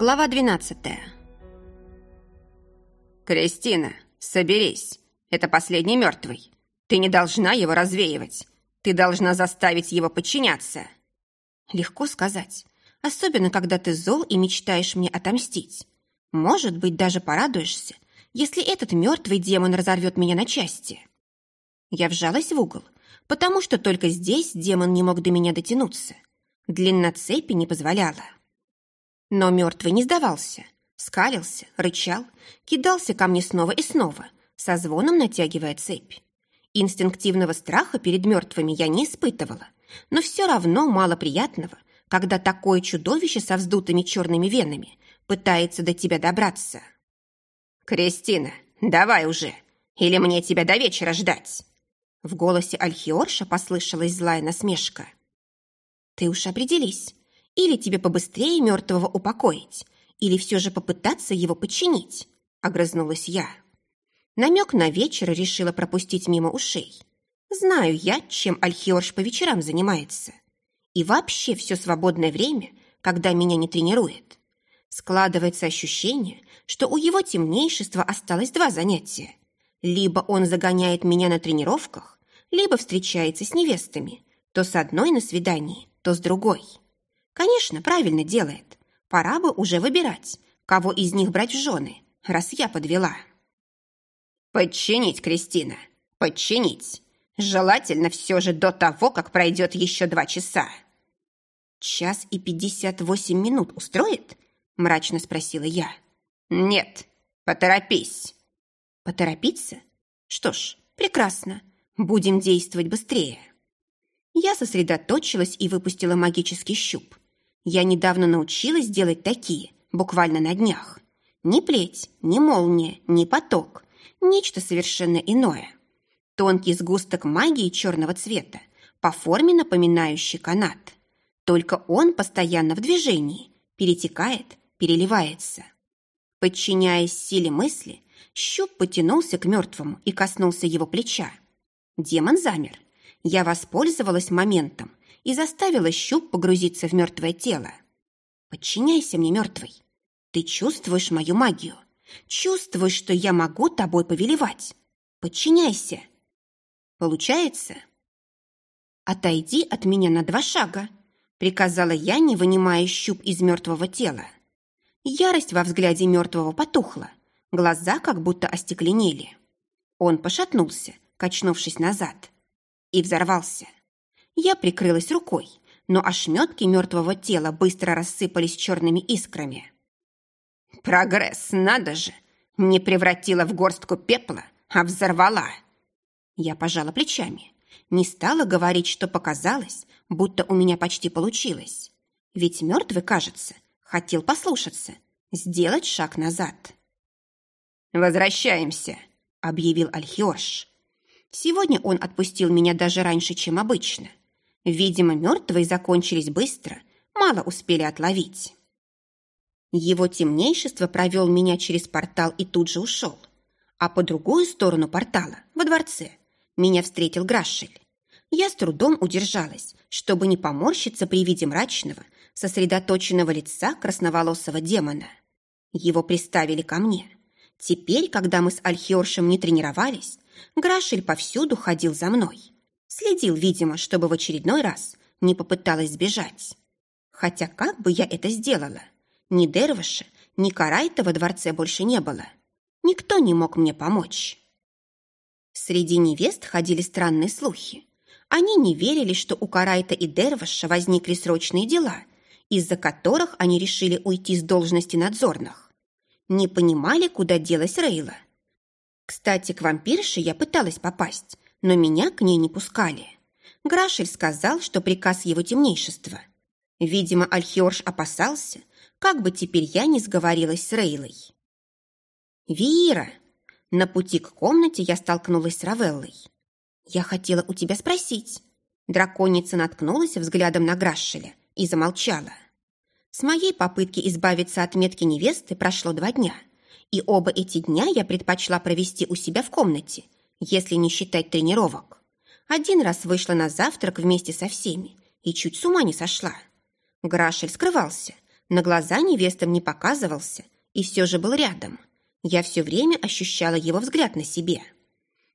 Глава 12 «Кристина, соберись. Это последний мертвый. Ты не должна его развеивать. Ты должна заставить его подчиняться». Легко сказать. Особенно, когда ты зол и мечтаешь мне отомстить. Может быть, даже порадуешься, если этот мертвый демон разорвет меня на части. Я вжалась в угол, потому что только здесь демон не мог до меня дотянуться. Длина цепи не позволяла. Но мертвый не сдавался. Скалился, рычал, кидался ко мне снова и снова, со звоном натягивая цепь. Инстинктивного страха перед мертвыми я не испытывала, но все равно мало приятного, когда такое чудовище со вздутыми черными венами пытается до тебя добраться. «Кристина, давай уже! Или мне тебя до вечера ждать?» В голосе Альхиорша послышалась злая насмешка. «Ты уж определись, или тебе побыстрее мертвого упокоить, или все же попытаться его подчинить?» — огрызнулась я. Намек на вечер решила пропустить мимо ушей. Знаю я, чем Альхиорш по вечерам занимается. И вообще все свободное время, когда меня не тренирует. Складывается ощущение, что у его темнейшества осталось два занятия. Либо он загоняет меня на тренировках, либо встречается с невестами, то с одной на свидании, то с другой. Конечно, правильно делает. Пора бы уже выбирать, кого из них брать в жены, раз я подвела. Подчинить, Кристина, подчинить. Желательно все же до того, как пройдет еще два часа. Час и пятьдесят восемь минут устроит? Мрачно спросила я. Нет, поторопись. Поторопиться? Что ж, прекрасно. Будем действовать быстрее. Я сосредоточилась и выпустила магический щуп. Я недавно научилась делать такие, буквально на днях. Ни плеть, ни молния, ни поток. Нечто совершенно иное. Тонкий сгусток магии черного цвета, по форме напоминающий канат. Только он постоянно в движении, перетекает, переливается. Подчиняясь силе мысли, щуп потянулся к мертвому и коснулся его плеча. Демон замер. Я воспользовалась моментом и заставила щуп погрузиться в мертвое тело. «Подчиняйся мне, мертвый. Ты чувствуешь мою магию. Чувствуешь, что я могу тобой повелевать. Подчиняйся». «Получается?» «Отойди от меня на два шага», — приказала я, не вынимая щуп из мертвого тела. Ярость во взгляде мертвого потухла, глаза как будто остекленели. Он пошатнулся, качнувшись назад, и взорвался. Я прикрылась рукой, но ошметки мертвого тела быстро рассыпались черными искрами. «Прогресс, надо же! Не превратила в горстку пепла, а взорвала!» Я пожала плечами. Не стала говорить, что показалось, будто у меня почти получилось. Ведь мертвый, кажется, хотел послушаться, сделать шаг назад. «Возвращаемся», — объявил Альхиош. Сегодня он отпустил меня даже раньше, чем обычно. Видимо, мертвые закончились быстро, мало успели отловить. Его темнейшество провел меня через портал и тут же ушел. А по другую сторону портала, во дворце, меня встретил Грашель. Я с трудом удержалась, чтобы не поморщиться при виде мрачного, сосредоточенного лица красноволосого демона. Его приставили ко мне. Теперь, когда мы с Альхиоршем не тренировались, Грашель повсюду ходил за мной. Следил, видимо, чтобы в очередной раз не попыталась сбежать. Хотя как бы я это сделала? Ни Дервиша, ни Карайта во дворце больше не было. Никто не мог мне помочь. Среди невест ходили странные слухи. Они не верили, что у Карайта и Дерваша возникли срочные дела, из-за которых они решили уйти с должности надзорных. Не понимали, куда делась Рейла. Кстати, к вампирше я пыталась попасть, но меня к ней не пускали. Грашель сказал, что приказ его темнейшества. Видимо, Альхиорш опасался, как бы теперь я не сговорилась с Рейлой. «Вира!» На пути к комнате я столкнулась с Равеллой. «Я хотела у тебя спросить». Драконица наткнулась взглядом на Грашеля и замолчала. С моей попытки избавиться от метки невесты прошло два дня, и оба эти дня я предпочла провести у себя в комнате, если не считать тренировок. Один раз вышла на завтрак вместе со всеми и чуть с ума не сошла. Грашель скрывался, На глаза невестам не показывался и все же был рядом. Я все время ощущала его взгляд на себе.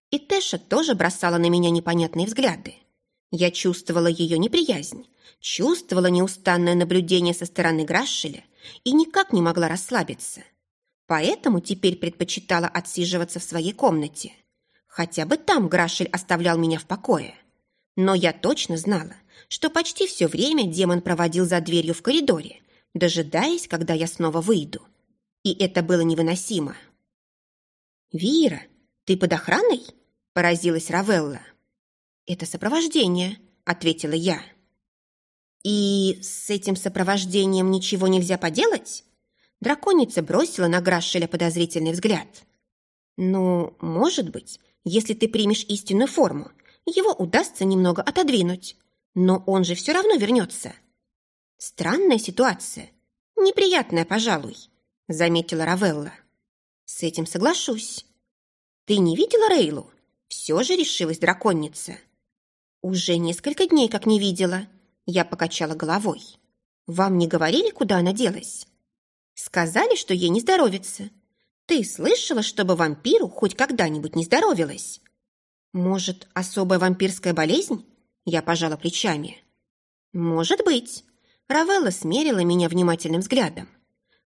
И Тэша тоже бросала на меня непонятные взгляды. Я чувствовала ее неприязнь, чувствовала неустанное наблюдение со стороны Грашеля и никак не могла расслабиться. Поэтому теперь предпочитала отсиживаться в своей комнате. Хотя бы там Грашель оставлял меня в покое. Но я точно знала, что почти все время демон проводил за дверью в коридоре, дожидаясь, когда я снова выйду. И это было невыносимо. «Вира, ты под охраной?» – поразилась Равелла. «Это сопровождение», — ответила я. «И с этим сопровождением ничего нельзя поделать?» Драконица бросила на Грашеля подозрительный взгляд. «Ну, может быть, если ты примешь истинную форму, его удастся немного отодвинуть. Но он же все равно вернется». «Странная ситуация. Неприятная, пожалуй», — заметила Равелла. «С этим соглашусь». «Ты не видела Рейлу?» Все же решилась драконица. «Уже несколько дней как не видела». Я покачала головой. «Вам не говорили, куда она делась?» «Сказали, что ей не здоровится. Ты слышала, чтобы вампиру хоть когда-нибудь не здоровилась?» «Может, особая вампирская болезнь?» Я пожала плечами. «Может быть». Равелла смерила меня внимательным взглядом.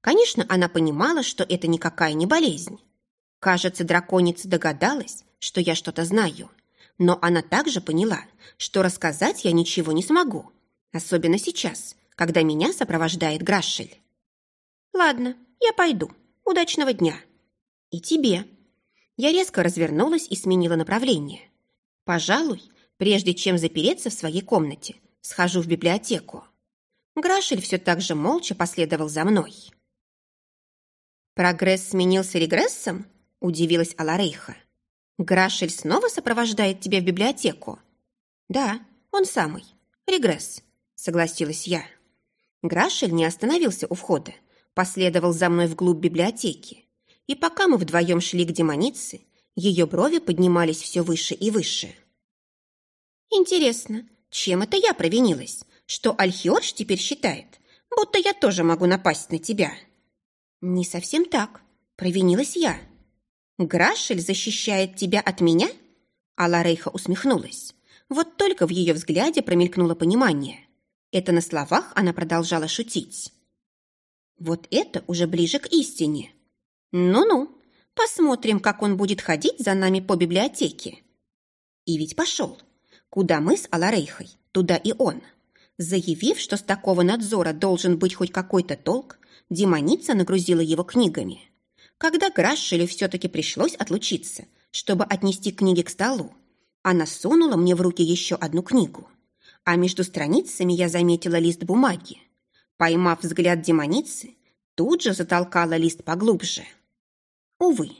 Конечно, она понимала, что это никакая не болезнь. Кажется, драконица догадалась, что я что-то знаю. Но она также поняла, что рассказать я ничего не смогу, особенно сейчас, когда меня сопровождает Грашель. «Ладно, я пойду. Удачного дня!» «И тебе!» Я резко развернулась и сменила направление. «Пожалуй, прежде чем запереться в своей комнате, схожу в библиотеку». Грашель все так же молча последовал за мной. «Прогресс сменился регрессом?» – удивилась Аларейха. Грашель снова сопровождает тебя в библиотеку? Да, он самый. Регресс, согласилась я. Грашель не остановился у входа, последовал за мной вглубь библиотеки. И пока мы вдвоем шли к демонице, ее брови поднимались все выше и выше. Интересно, чем это я провинилась, что Альхиорж теперь считает, будто я тоже могу напасть на тебя? Не совсем так. Провинилась я. Грашель защищает тебя от меня?» Аларейха усмехнулась. Вот только в ее взгляде промелькнуло понимание. Это на словах она продолжала шутить. «Вот это уже ближе к истине. Ну-ну, посмотрим, как он будет ходить за нами по библиотеке». И ведь пошел. Куда мы с Аларейхой, туда и он. Заявив, что с такого надзора должен быть хоть какой-то толк, демоница нагрузила его книгами. Когда Грашелю все-таки пришлось отлучиться, чтобы отнести книги к столу, она сунула мне в руки еще одну книгу. А между страницами я заметила лист бумаги. Поймав взгляд демоницы, тут же затолкала лист поглубже. Увы,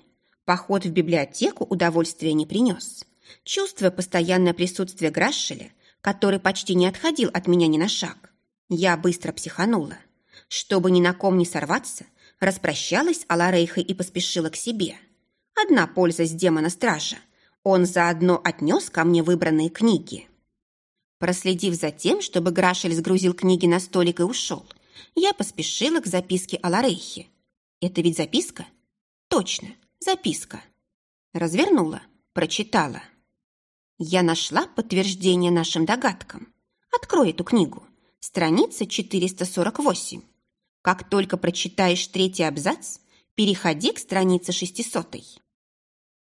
поход в библиотеку удовольствия не принес. Чувствуя постоянное присутствие Грашеля, который почти не отходил от меня ни на шаг, я быстро психанула. Чтобы ни на ком не сорваться, распрощалась Аларейхой и поспешила к себе. Одна польза с демона-стража. Он заодно отнес ко мне выбранные книги. Проследив за тем, чтобы Грашель сгрузил книги на столик и ушел, я поспешила к записке Аларейхи. Это ведь записка? Точно, записка. Развернула, прочитала. Я нашла подтверждение нашим догадкам. Открой эту книгу. Страница 448. Как только прочитаешь третий абзац, переходи к странице шестисотой.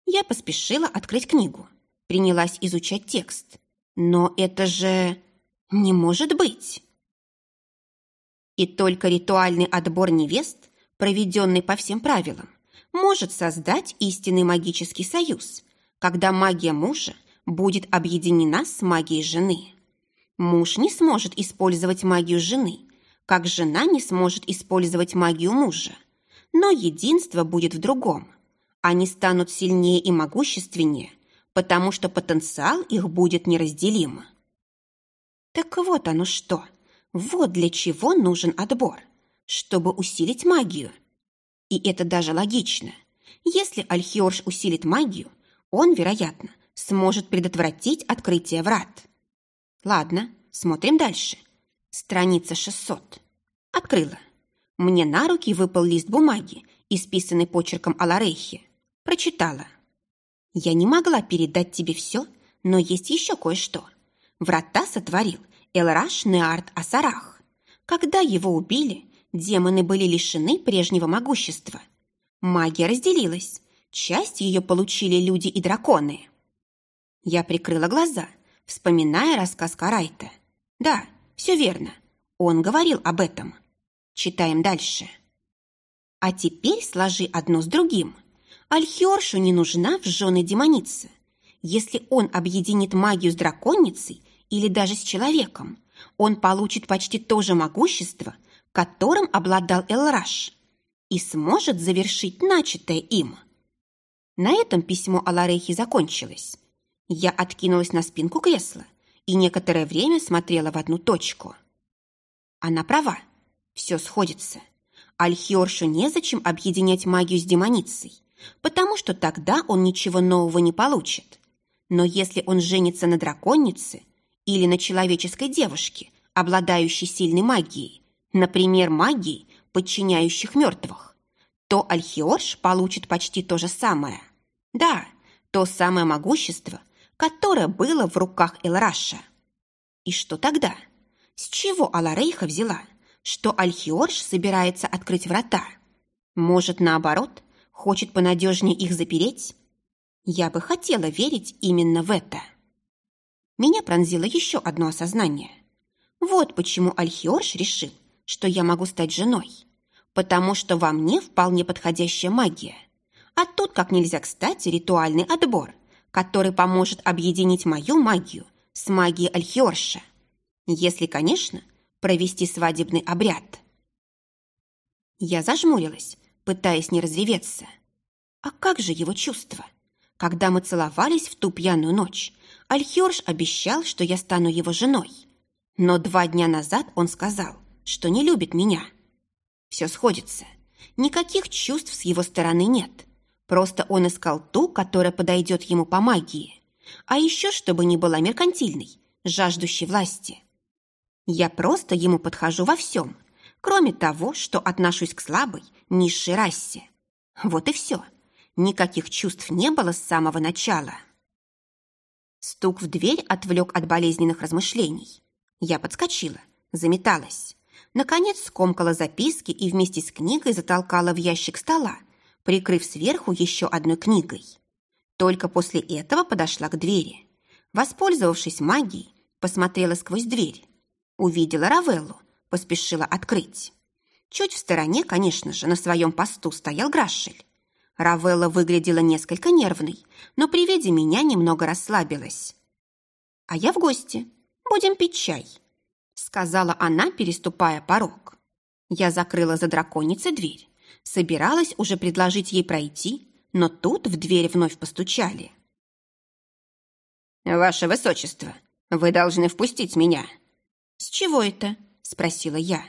Я поспешила открыть книгу, принялась изучать текст. Но это же не может быть. И только ритуальный отбор невест, проведенный по всем правилам, может создать истинный магический союз, когда магия мужа будет объединена с магией жены. Муж не сможет использовать магию жены, как жена не сможет использовать магию мужа. Но единство будет в другом. Они станут сильнее и могущественнее, потому что потенциал их будет неразделим. Так вот оно что. Вот для чего нужен отбор. Чтобы усилить магию. И это даже логично. Если Альхиорж усилит магию, он, вероятно, сможет предотвратить открытие врат. Ладно, смотрим дальше. Страница 600. Открыла. Мне на руки выпал лист бумаги, исписанный почерком Аларейхи. Прочитала. «Я не могла передать тебе все, но есть еще кое-что. Врата сотворил Элраш Неарт Асарах. Когда его убили, демоны были лишены прежнего могущества. Магия разделилась. Часть ее получили люди и драконы. Я прикрыла глаза, вспоминая рассказ Карайта. Да, все верно. Он говорил об этом. Читаем дальше. А теперь сложи одно с другим. Альхиоршу не нужна в жены демоница. Если он объединит магию с драконицей или даже с человеком, он получит почти то же могущество, которым обладал Элраш, и сможет завершить начатое им. На этом письмо Аларехи закончилось. Я откинулась на спинку кресла и некоторое время смотрела в одну точку. Она права. Все сходится. Альхиоршу незачем объединять магию с демоницей, потому что тогда он ничего нового не получит. Но если он женится на драконице или на человеческой девушке, обладающей сильной магией, например, магией, подчиняющих мертвых, то Альхиорш получит почти то же самое. Да, то самое могущество, которое было в руках Элраша. И что тогда? С чего Аларейха взяла, что Альхиорш собирается открыть врата? Может, наоборот, хочет понадежнее их запереть? Я бы хотела верить именно в это. Меня пронзило еще одно осознание. Вот почему Альхиорш решил, что я могу стать женой. Потому что во мне вполне подходящая магия. А тут как нельзя кстати ритуальный отбор, который поможет объединить мою магию с магией Альхиорша. Если, конечно, провести свадебный обряд. Я зажмурилась, пытаясь не разреветься. А как же его чувства? Когда мы целовались в ту пьяную ночь, Альхиорш обещал, что я стану его женой. Но два дня назад он сказал, что не любит меня. Все сходится. Никаких чувств с его стороны нет. Просто он искал ту, которая подойдет ему по магии. А еще, чтобы не была меркантильной, жаждущей власти. Я просто ему подхожу во всем, кроме того, что отношусь к слабой, низшей расе. Вот и все. Никаких чувств не было с самого начала. Стук в дверь отвлек от болезненных размышлений. Я подскочила, заметалась. Наконец скомкала записки и вместе с книгой затолкала в ящик стола, прикрыв сверху еще одной книгой. Только после этого подошла к двери. Воспользовавшись магией, посмотрела сквозь дверь. Увидела Равеллу, поспешила открыть. Чуть в стороне, конечно же, на своем посту стоял Грашель. Равелла выглядела несколько нервной, но при виде меня немного расслабилась. «А я в гости. Будем пить чай», — сказала она, переступая порог. Я закрыла за драконицей дверь. Собиралась уже предложить ей пройти, но тут в дверь вновь постучали. «Ваше высочество, вы должны впустить меня». «С чего это?» — спросила я.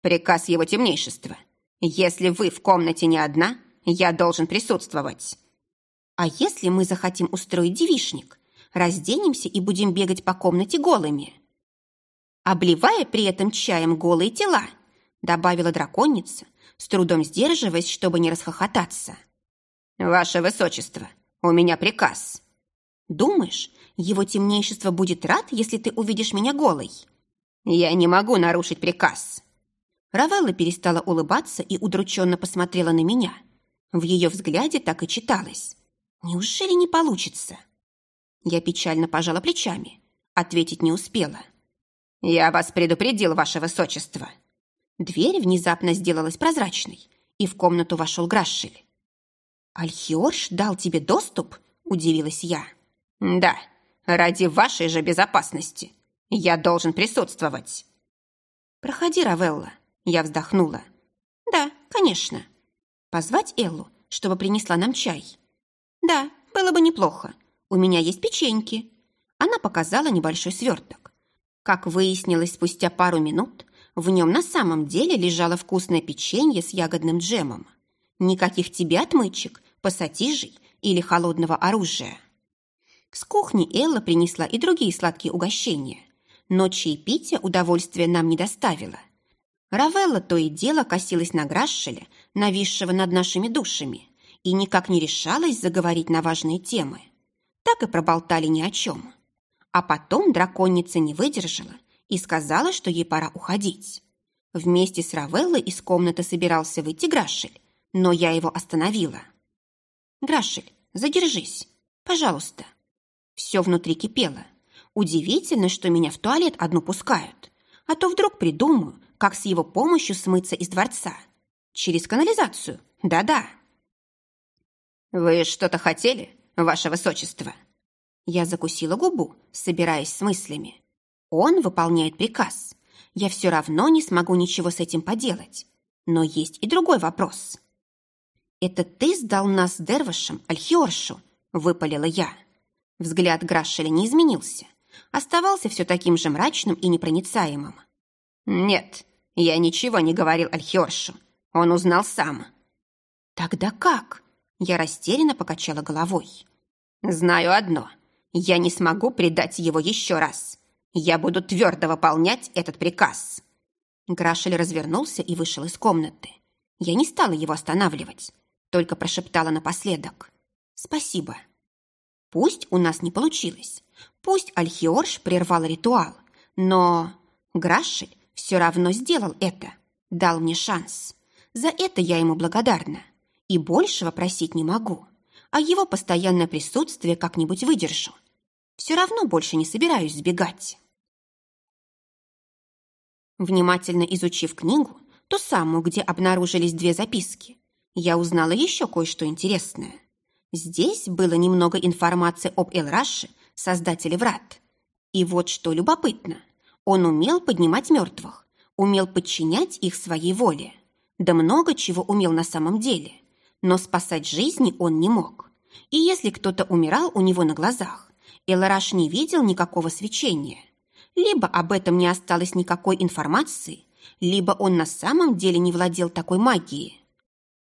«Приказ его темнейшества. Если вы в комнате не одна, я должен присутствовать. А если мы захотим устроить девишник, разденемся и будем бегать по комнате голыми? Обливая при этом чаем голые тела, добавила драконица, с трудом сдерживаясь, чтобы не расхохотаться. «Ваше высочество, у меня приказ». «Думаешь, его темнейшество будет рад, если ты увидишь меня голой?» «Я не могу нарушить приказ». Равелла перестала улыбаться и удрученно посмотрела на меня – в ее взгляде так и читалось. Неужели не получится? Я печально пожала плечами. Ответить не успела. «Я вас предупредил, ваше высочество». Дверь внезапно сделалась прозрачной, и в комнату вошел Грашель. «Альхиорш дал тебе доступ?» – удивилась я. «Да, ради вашей же безопасности. Я должен присутствовать». «Проходи, Равелла», – я вздохнула. «Да, конечно». Позвать Эллу, чтобы принесла нам чай? Да, было бы неплохо. У меня есть печеньки. Она показала небольшой сверток. Как выяснилось спустя пару минут, в нем на самом деле лежало вкусное печенье с ягодным джемом. Никаких тебе отмычек, пассатижей или холодного оружия. С кухни Элла принесла и другие сладкие угощения, но чаепитие удовольствия нам не доставило. Равелла то и дело косилась на Грашеля, нависшего над нашими душами, и никак не решалась заговорить на важные темы. Так и проболтали ни о чем. А потом драконица не выдержала и сказала, что ей пора уходить. Вместе с Равеллой из комнаты собирался выйти Грашель, но я его остановила. «Грашель, задержись, пожалуйста». Все внутри кипело. Удивительно, что меня в туалет одну пускают. А то вдруг придумаю, как с его помощью смыться из дворца. Через канализацию, да-да. «Вы что-то хотели, ваше высочество?» Я закусила губу, собираясь с мыслями. Он выполняет приказ. Я все равно не смогу ничего с этим поделать. Но есть и другой вопрос. «Это ты сдал нас с Дервашем, Альхиоршу?» – выпалила я. Взгляд Грашеля не изменился. Оставался все таким же мрачным и непроницаемым. «Нет, я ничего не говорил Альхиоршу. Он узнал сам». «Тогда как?» Я растерянно покачала головой. «Знаю одно. Я не смогу предать его еще раз. Я буду твердо выполнять этот приказ». Грашель развернулся и вышел из комнаты. Я не стала его останавливать, только прошептала напоследок. «Спасибо». Пусть у нас не получилось, пусть Альхиорш прервал ритуал, но Грашель все равно сделал это, дал мне шанс. За это я ему благодарна и большего просить не могу, а его постоянное присутствие как-нибудь выдержу. Все равно больше не собираюсь сбегать. Внимательно изучив книгу, ту самую, где обнаружились две записки, я узнала еще кое-что интересное. Здесь было немного информации об Элраше, создателе врат. И вот что любопытно. Он умел поднимать мертвых, умел подчинять их своей воле. Да много чего умел на самом деле. Но спасать жизни он не мог. И если кто-то умирал у него на глазах, Элраш не видел никакого свечения. Либо об этом не осталось никакой информации, либо он на самом деле не владел такой магией.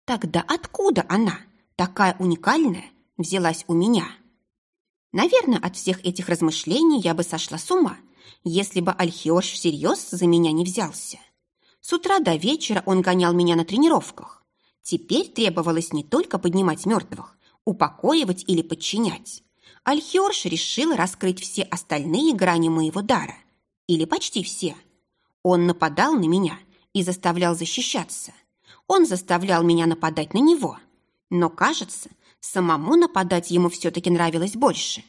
Тогда откуда она? такая уникальная, взялась у меня. Наверное, от всех этих размышлений я бы сошла с ума, если бы Альхиош всерьез за меня не взялся. С утра до вечера он гонял меня на тренировках. Теперь требовалось не только поднимать мертвых, упокоивать или подчинять. Альхиорш решил раскрыть все остальные грани моего дара. Или почти все. Он нападал на меня и заставлял защищаться. Он заставлял меня нападать на него – но, кажется, самому нападать ему все-таки нравилось больше.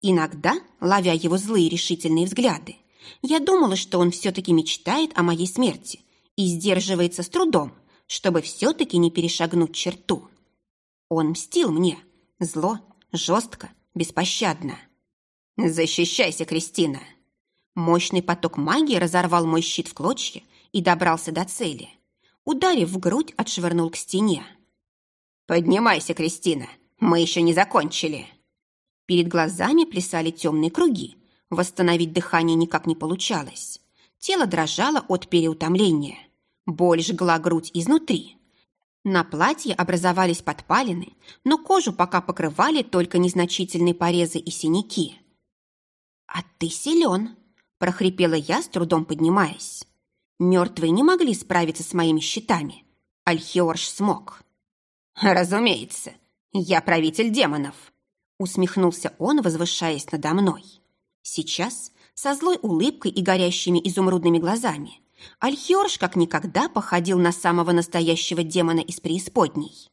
Иногда, ловя его злые решительные взгляды, я думала, что он все-таки мечтает о моей смерти и сдерживается с трудом, чтобы все-таки не перешагнуть черту. Он мстил мне. Зло, жестко, беспощадно. «Защищайся, Кристина!» Мощный поток магии разорвал мой щит в клочья и добрался до цели. Ударив в грудь, отшвырнул к стене. «Поднимайся, Кристина, мы еще не закончили». Перед глазами плясали темные круги. Восстановить дыхание никак не получалось. Тело дрожало от переутомления. Боль жгла грудь изнутри. На платье образовались подпалины, но кожу пока покрывали только незначительные порезы и синяки. «А ты силен!» – прохрипела я, с трудом поднимаясь. Мертвые не могли справиться с моими щитами. Альхиорш смог. «Разумеется, я правитель демонов», усмехнулся он, возвышаясь надо мной. Сейчас, со злой улыбкой и горящими изумрудными глазами, Альхиорж как никогда походил на самого настоящего демона из преисподней.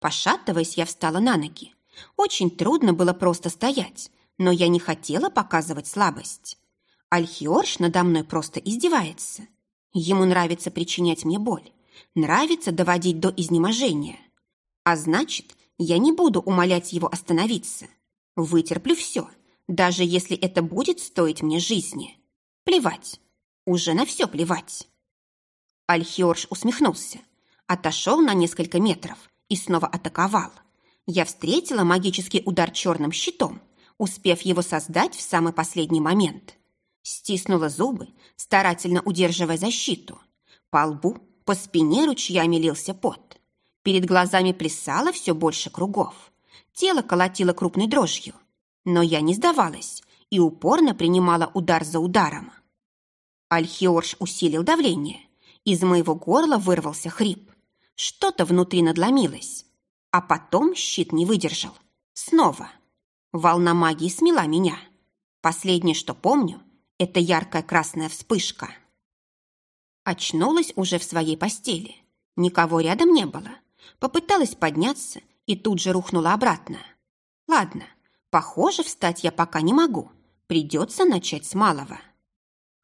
Пошатываясь, я встала на ноги. Очень трудно было просто стоять, но я не хотела показывать слабость. Альхиорж надо мной просто издевается. Ему нравится причинять мне боль. Нравится доводить до изнеможения. А значит, я не буду умолять его остановиться. Вытерплю все, даже если это будет стоить мне жизни. Плевать. Уже на все плевать. Альхиорж усмехнулся, отошел на несколько метров и снова атаковал. Я встретила магический удар черным щитом, успев его создать в самый последний момент. Стиснула зубы, старательно удерживая защиту. По лбу по спине ручьями лился пот. Перед глазами плясало все больше кругов. Тело колотило крупной дрожью. Но я не сдавалась и упорно принимала удар за ударом. Альхиорш усилил давление. Из моего горла вырвался хрип. Что-то внутри надломилось. А потом щит не выдержал. Снова. Волна магии смела меня. Последнее, что помню, это яркая красная вспышка. Очнулась уже в своей постели. Никого рядом не было. Попыталась подняться и тут же рухнула обратно. Ладно, похоже, встать я пока не могу. Придется начать с малого.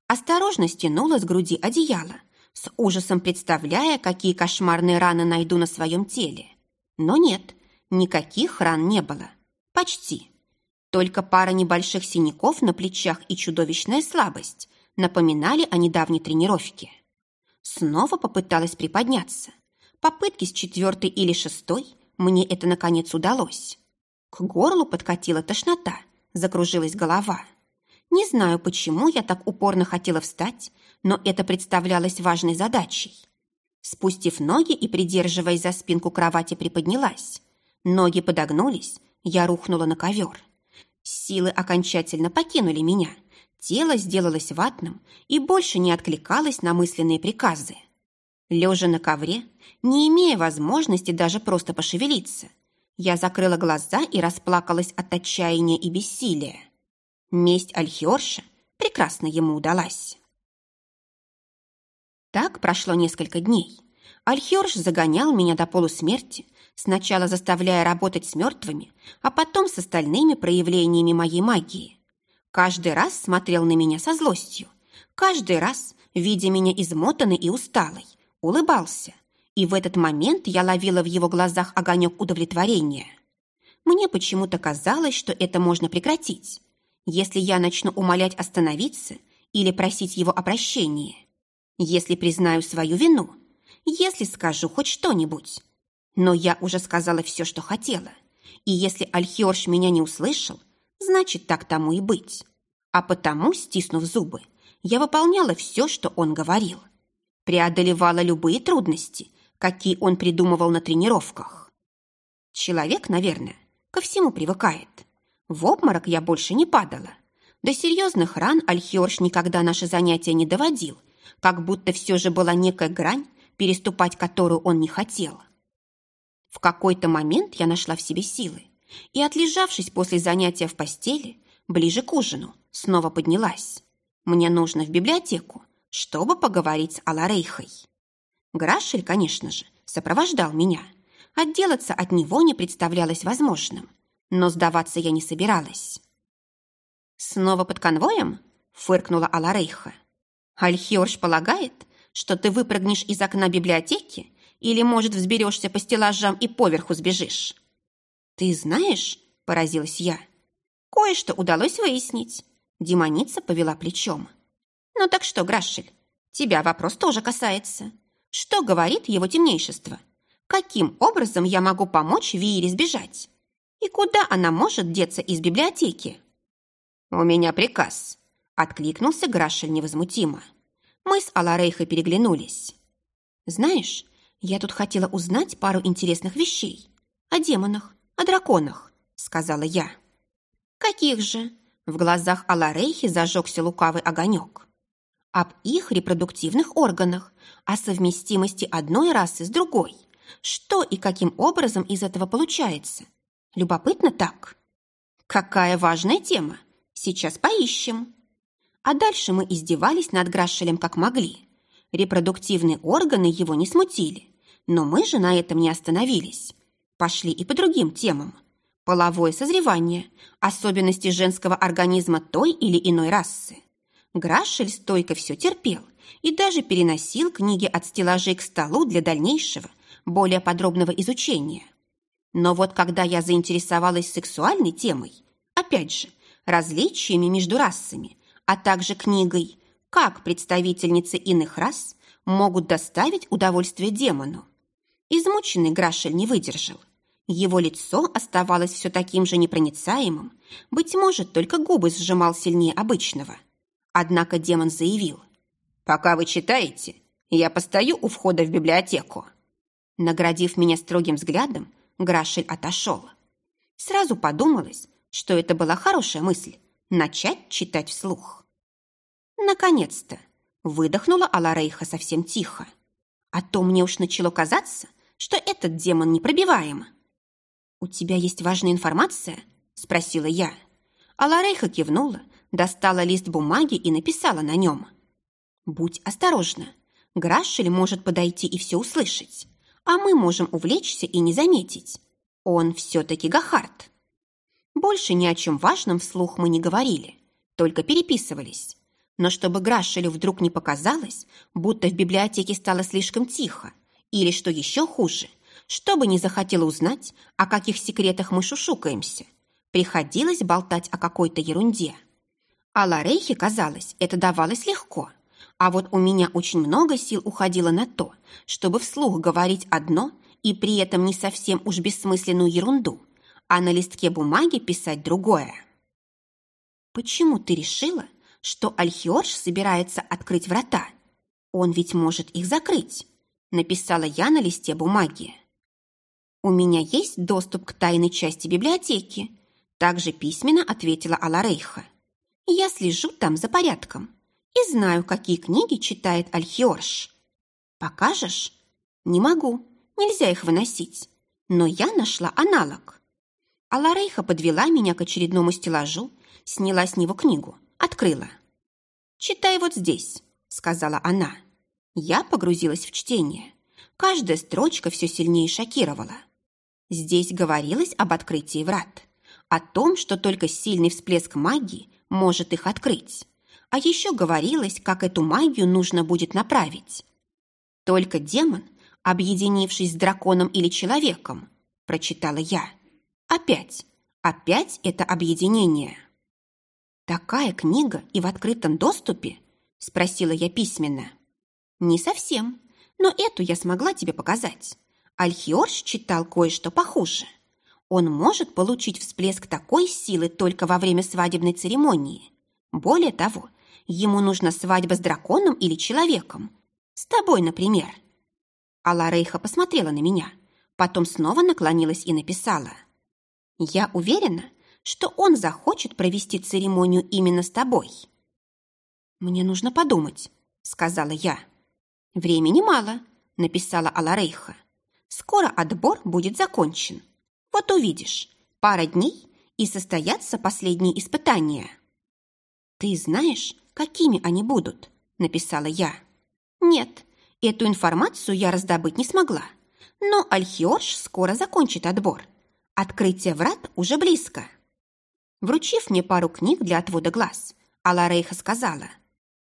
Осторожно стянула с груди одеяло, с ужасом представляя, какие кошмарные раны найду на своем теле. Но нет, никаких ран не было. Почти. Только пара небольших синяков на плечах и чудовищная слабость напоминали о недавней тренировке. Снова попыталась приподняться. Попытки с четвертой или шестой мне это, наконец, удалось. К горлу подкатила тошнота, закружилась голова. Не знаю, почему я так упорно хотела встать, но это представлялось важной задачей. Спустив ноги и придерживаясь за спинку кровати, приподнялась. Ноги подогнулись, я рухнула на ковер. Силы окончательно покинули меня. Тело сделалось ватным и больше не откликалось на мысленные приказы. Лежа на ковре, не имея возможности даже просто пошевелиться, я закрыла глаза и расплакалась от отчаяния и бессилия. Месть Альхиорша прекрасно ему удалась. Так прошло несколько дней. Альхиорш загонял меня до полусмерти, сначала заставляя работать с мертвыми, а потом с остальными проявлениями моей магии. Каждый раз смотрел на меня со злостью. Каждый раз, видя меня измотанной и усталой, улыбался. И в этот момент я ловила в его глазах огонек удовлетворения. Мне почему-то казалось, что это можно прекратить. Если я начну умолять остановиться или просить его о прощении, если признаю свою вину, если скажу хоть что-нибудь. Но я уже сказала все, что хотела. И если Альхиорш меня не услышал, значит, так тому и быть. А потому, стиснув зубы, я выполняла все, что он говорил. Преодолевала любые трудности, какие он придумывал на тренировках. Человек, наверное, ко всему привыкает. В обморок я больше не падала. До серьезных ран Альхиорш никогда наши занятия не доводил – как будто все же была некая грань, переступать которую он не хотел. В какой-то момент я нашла в себе силы и, отлежавшись после занятия в постели, ближе к ужину, снова поднялась. Мне нужно в библиотеку, чтобы поговорить с Аларейхой. Грашель, конечно же, сопровождал меня. Отделаться от него не представлялось возможным, но сдаваться я не собиралась. «Снова под конвоем?» – фыркнула Аларейха. Альхиорш полагает, что ты выпрыгнешь из окна библиотеки или, может, взберешься по стеллажам и поверху сбежишь. Ты знаешь, поразилась я, кое-что удалось выяснить. Демоница повела плечом. Ну так что, Грашель, тебя вопрос тоже касается. Что говорит его темнейшество? Каким образом я могу помочь Виере сбежать? И куда она может деться из библиотеки? У меня приказ, Откликнулся Грашель невозмутимо. Мы с Аларейхой переглянулись. «Знаешь, я тут хотела узнать пару интересных вещей. О демонах, о драконах», — сказала я. «Каких же?» В глазах Аларейхи зажегся лукавый огонек. «Об их репродуктивных органах, о совместимости одной расы с другой. Что и каким образом из этого получается? Любопытно так?» «Какая важная тема! Сейчас поищем!» А дальше мы издевались над Грашелем как могли. Репродуктивные органы его не смутили. Но мы же на этом не остановились. Пошли и по другим темам. Половое созревание, особенности женского организма той или иной расы. Грашель стойко все терпел и даже переносил книги от стеллажей к столу для дальнейшего, более подробного изучения. Но вот когда я заинтересовалась сексуальной темой, опять же, различиями между расами, а также книгой «Как представительницы иных рас могут доставить удовольствие демону». Измученный Грашель не выдержал. Его лицо оставалось все таким же непроницаемым, быть может, только губы сжимал сильнее обычного. Однако демон заявил. «Пока вы читаете, я постою у входа в библиотеку». Наградив меня строгим взглядом, Грашель отошел. Сразу подумалось, что это была хорошая мысль начать читать вслух. Наконец-то! Выдохнула Аларейха совсем тихо. А то мне уж начало казаться, что этот демон непробиваем. «У тебя есть важная информация?» – спросила я. Аларейха кивнула, достала лист бумаги и написала на нем. «Будь осторожна. Грашель может подойти и все услышать, а мы можем увлечься и не заметить. Он все-таки Гахард». Больше ни о чем важном вслух мы не говорили, только переписывались. Но чтобы Грашелю вдруг не показалось, будто в библиотеке стало слишком тихо, или, что еще хуже, чтобы не захотела узнать, о каких секретах мы шушукаемся, приходилось болтать о какой-то ерунде. А Ларейхе, казалось, это давалось легко. А вот у меня очень много сил уходило на то, чтобы вслух говорить одно и при этом не совсем уж бессмысленную ерунду, а на листке бумаги писать другое. «Почему ты решила, что Альхиорж собирается открыть врата. Он ведь может их закрыть, написала я на листе бумаги. У меня есть доступ к тайной части библиотеки, также письменно ответила Аларейха. Я слежу там за порядком и знаю, какие книги читает Альхиорж. Покажешь? Не могу, нельзя их выносить. Но я нашла аналог. Аларейха подвела меня к очередному стеллажу, сняла с него книгу Открыла. «Читай вот здесь», — сказала она. Я погрузилась в чтение. Каждая строчка все сильнее шокировала. Здесь говорилось об открытии врат, о том, что только сильный всплеск магии может их открыть. А еще говорилось, как эту магию нужно будет направить. Только демон, объединившись с драконом или человеком, прочитала я. Опять, опять это объединение. «Такая книга и в открытом доступе?» – спросила я письменно. «Не совсем, но эту я смогла тебе показать. Альхиорж читал кое-что похуже. Он может получить всплеск такой силы только во время свадебной церемонии. Более того, ему нужна свадьба с драконом или человеком. С тобой, например». Алла Рейха посмотрела на меня, потом снова наклонилась и написала. «Я уверена, что он захочет провести церемонию именно с тобой. «Мне нужно подумать», — сказала я. «Времени мало», — написала Аларейха. «Скоро отбор будет закончен. Вот увидишь, пара дней, и состоятся последние испытания». «Ты знаешь, какими они будут?» — написала я. «Нет, эту информацию я раздобыть не смогла. Но Альхиорж скоро закончит отбор. Открытие врат уже близко». Вручив мне пару книг для отвода глаз, Алла Рейха сказала,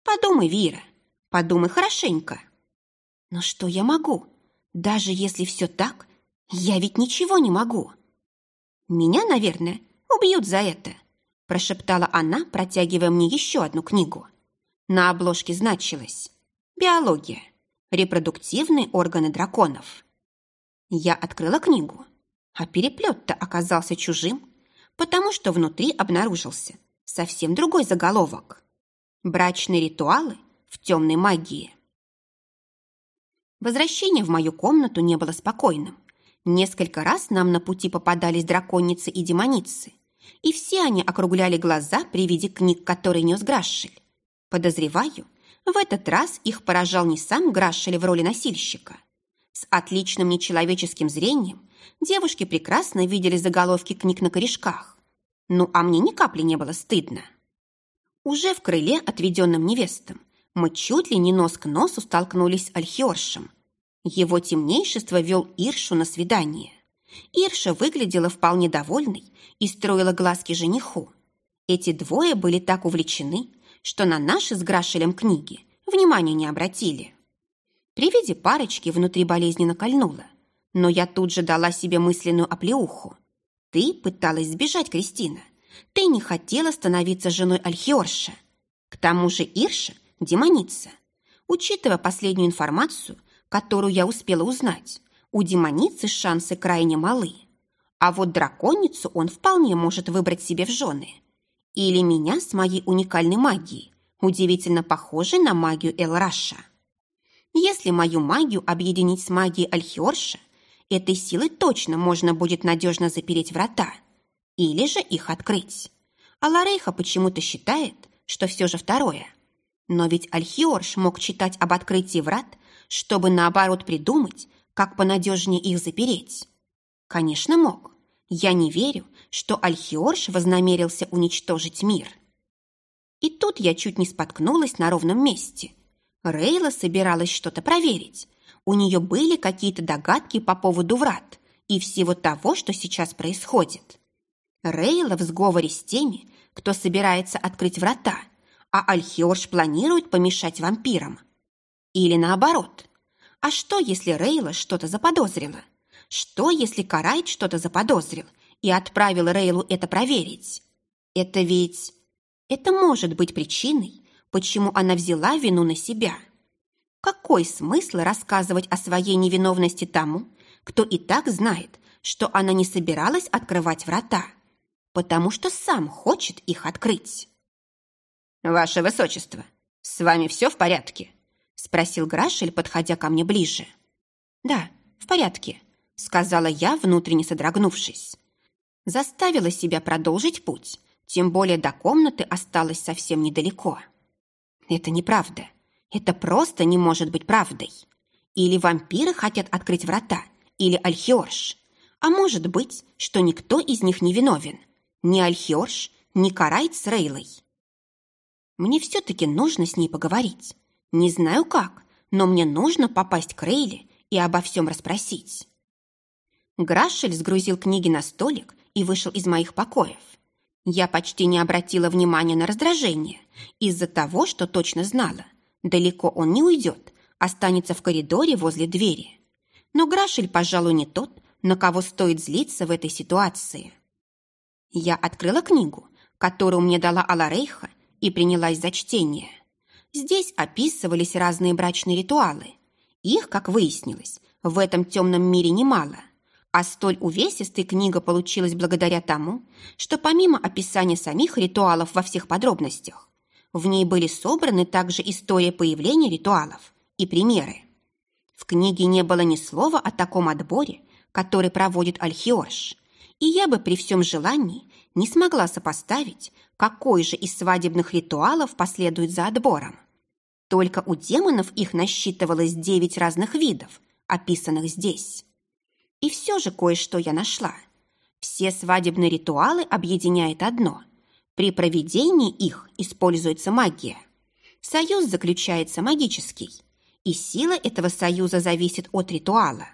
«Подумай, Вира, подумай хорошенько». «Но что я могу? Даже если все так, я ведь ничего не могу». «Меня, наверное, убьют за это», прошептала она, протягивая мне еще одну книгу. На обложке значилось «Биология. Репродуктивные органы драконов». Я открыла книгу, а переплет-то оказался чужим, потому что внутри обнаружился совсем другой заголовок. Брачные ритуалы в темной магии. Возвращение в мою комнату не было спокойным. Несколько раз нам на пути попадались драконицы и демоницы, и все они округляли глаза при виде книг, которые нес Грашель. Подозреваю, в этот раз их поражал не сам Грашель в роли носильщика. С отличным нечеловеческим зрением девушки прекрасно видели заголовки книг на корешках. Ну, а мне ни капли не было стыдно. Уже в крыле, отведенном невестам, мы чуть ли не нос к носу столкнулись с Альхиоршем. Его темнейшество вел Иршу на свидание. Ирша выглядела вполне довольной и строила глазки жениху. Эти двое были так увлечены, что на наши с Грашелем книги внимания не обратили. При виде парочки внутри болезненно кольнуло, но я тут же дала себе мысленную оплеуху. Ты пыталась сбежать, Кристина. Ты не хотела становиться женой Альхиорша. К тому же Ирша – демоница. Учитывая последнюю информацию, которую я успела узнать, у демоницы шансы крайне малы. А вот драконицу он вполне может выбрать себе в жены. Или меня с моей уникальной магией, удивительно похожей на магию Элраша. Если мою магию объединить с магией Альхиорша, этой силой точно можно будет надежно запереть врата. Или же их открыть. А Ларейха почему-то считает, что все же второе. Но ведь Альхиорш мог читать об открытии врат, чтобы наоборот придумать, как понадежнее их запереть. Конечно, мог. Я не верю, что Альхиорш вознамерился уничтожить мир. И тут я чуть не споткнулась на ровном месте. Рейла собиралась что-то проверить. У нее были какие-то догадки по поводу врат и всего того, что сейчас происходит. Рейла в сговоре с теми, кто собирается открыть врата, а Альхиорш планирует помешать вампирам. Или наоборот. А что, если Рейла что-то заподозрила? Что, если Карайт что-то заподозрил и отправил Рейлу это проверить? Это ведь... Это может быть причиной, почему она взяла вину на себя. Какой смысл рассказывать о своей невиновности тому, кто и так знает, что она не собиралась открывать врата, потому что сам хочет их открыть? «Ваше Высочество, с вами все в порядке?» Спросил Грашель, подходя ко мне ближе. «Да, в порядке», сказала я, внутренне содрогнувшись. Заставила себя продолжить путь, тем более до комнаты осталось совсем недалеко. Это неправда. Это просто не может быть правдой. Или вампиры хотят открыть врата, или Альхиорш. А может быть, что никто из них не виновен. Ни Альхиорш, ни Карайт с Рейлой. Мне все-таки нужно с ней поговорить. Не знаю как, но мне нужно попасть к Рейле и обо всем расспросить. Грашель сгрузил книги на столик и вышел из моих покоев. Я почти не обратила внимания на раздражение из-за того, что точно знала. Далеко он не уйдет, останется в коридоре возле двери. Но Грашель, пожалуй, не тот, на кого стоит злиться в этой ситуации. Я открыла книгу, которую мне дала Аларейха, и принялась за чтение. Здесь описывались разные брачные ритуалы. Их, как выяснилось, в этом темном мире немало – а столь увесистой книга получилась благодаря тому, что помимо описания самих ритуалов во всех подробностях, в ней были собраны также история появления ритуалов и примеры. В книге не было ни слова о таком отборе, который проводит Альхиорш, и я бы при всем желании не смогла сопоставить, какой же из свадебных ритуалов последует за отбором. Только у демонов их насчитывалось девять разных видов, описанных здесь. И все же кое-что я нашла. Все свадебные ритуалы объединяет одно. При проведении их используется магия. Союз заключается магический, и сила этого союза зависит от ритуала.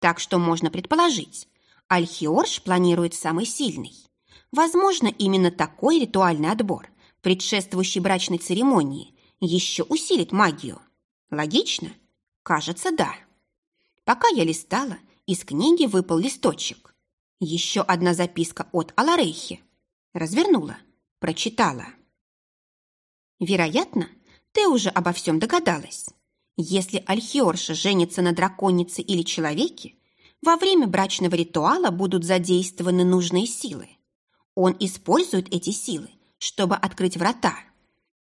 Так что можно предположить, Альхиорш планирует самый сильный. Возможно, именно такой ритуальный отбор, предшествующий брачной церемонии, еще усилит магию. Логично? Кажется, да. Пока я листала, из книги выпал листочек. Еще одна записка от Аларейхи. Развернула, прочитала. Вероятно, ты уже обо всем догадалась. Если Альхиорша женится на драконице или человеке, во время брачного ритуала будут задействованы нужные силы. Он использует эти силы, чтобы открыть врата.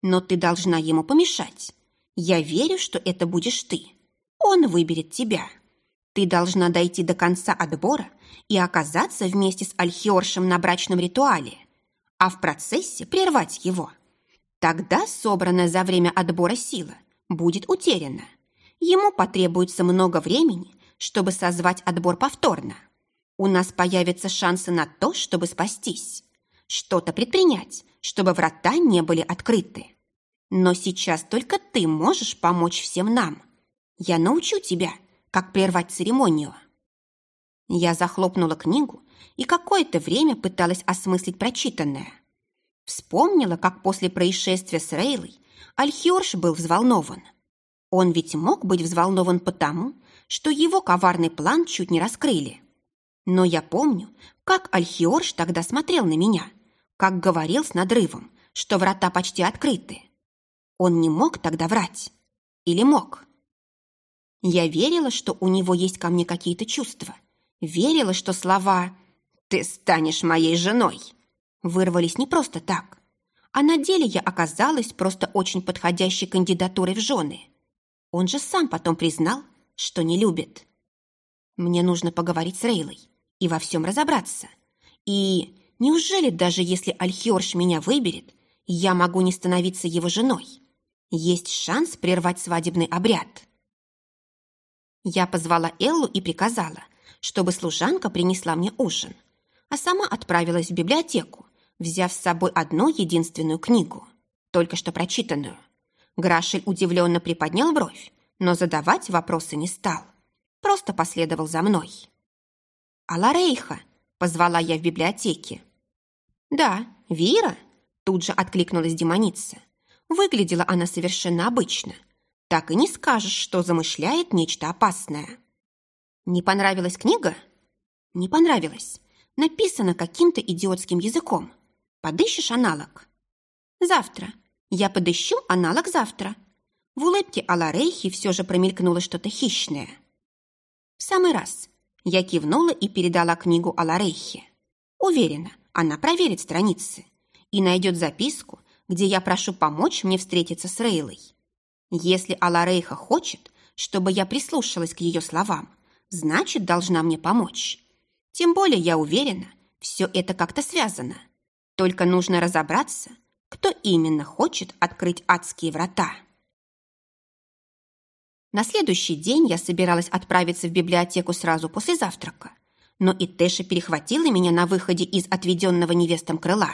Но ты должна ему помешать. Я верю, что это будешь ты. Он выберет тебя. Ты должна дойти до конца отбора и оказаться вместе с Альхиоршем на брачном ритуале, а в процессе прервать его. Тогда собранная за время отбора сила будет утеряна. Ему потребуется много времени, чтобы созвать отбор повторно. У нас появятся шансы на то, чтобы спастись. Что-то предпринять, чтобы врата не были открыты. Но сейчас только ты можешь помочь всем нам. Я научу тебя, как прервать церемонию. Я захлопнула книгу и какое-то время пыталась осмыслить прочитанное. Вспомнила, как после происшествия с Рейлой Альхиорш был взволнован. Он ведь мог быть взволнован потому, что его коварный план чуть не раскрыли. Но я помню, как Альхиорш тогда смотрел на меня, как говорил с надрывом, что врата почти открыты. Он не мог тогда врать. Или мог? Я верила, что у него есть ко мне какие-то чувства. Верила, что слова «ты станешь моей женой» вырвались не просто так. А на деле я оказалась просто очень подходящей кандидатурой в жены. Он же сам потом признал, что не любит. Мне нужно поговорить с Рейлой и во всем разобраться. И неужели даже если Альхиорш меня выберет, я могу не становиться его женой? Есть шанс прервать свадебный обряд. Я позвала Эллу и приказала, чтобы служанка принесла мне ужин, а сама отправилась в библиотеку, взяв с собой одну единственную книгу, только что прочитанную. Грашель удивленно приподнял бровь, но задавать вопросы не стал. Просто последовал за мной. «Алла Рейха!» – позвала я в библиотеке. «Да, Вира?» – тут же откликнулась демоница. Выглядела она совершенно обычно. Так и не скажешь, что замышляет нечто опасное. «Не понравилась книга?» «Не понравилась. Написано каким-то идиотским языком. Подыщешь аналог?» «Завтра. Я подыщу аналог завтра». В улыбке Аларейхи все же промелькнуло что-то хищное. «В самый раз». Я кивнула и передала книгу Аларейхе. Уверена, она проверит страницы и найдет записку, где я прошу помочь мне встретиться с Рейлой. Если Аларейха хочет, чтобы я прислушалась к ее словам, значит, должна мне помочь. Тем более я уверена, все это как-то связано. Только нужно разобраться, кто именно хочет открыть адские врата. На следующий день я собиралась отправиться в библиотеку сразу после завтрака, но и Тэша перехватила меня на выходе из отведенного невестам крыла.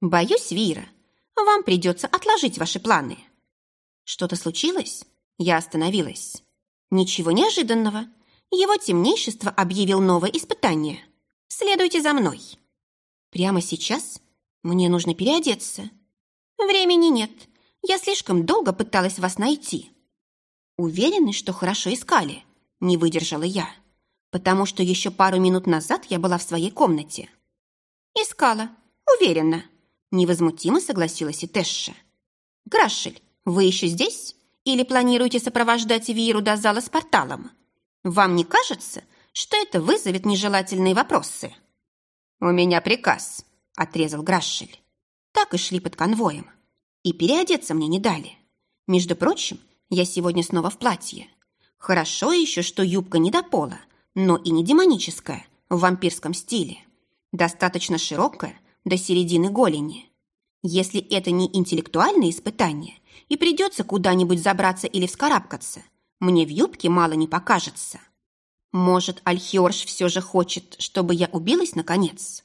«Боюсь, Вира, вам придется отложить ваши планы». «Что-то случилось?» Я остановилась. «Ничего неожиданного. Его темнейшество объявил новое испытание. Следуйте за мной». «Прямо сейчас? Мне нужно переодеться». «Времени нет. Я слишком долго пыталась вас найти». «Уверены, что хорошо искали?» Не выдержала я. «Потому что еще пару минут назад я была в своей комнате». «Искала. Уверена». Невозмутимо согласилась и Тэша. «Грашель, вы еще здесь? Или планируете сопровождать Виру до зала с порталом? Вам не кажется, что это вызовет нежелательные вопросы?» «У меня приказ», — отрезал Грашель. Так и шли под конвоем. И переодеться мне не дали. Между прочим, я сегодня снова в платье. Хорошо еще, что юбка не до пола, но и не демоническая, в вампирском стиле. Достаточно широкая, до середины голени. Если это не интеллектуальное испытание и придется куда-нибудь забраться или вскарабкаться, мне в юбке мало не покажется. Может, Альхиорш все же хочет, чтобы я убилась наконец?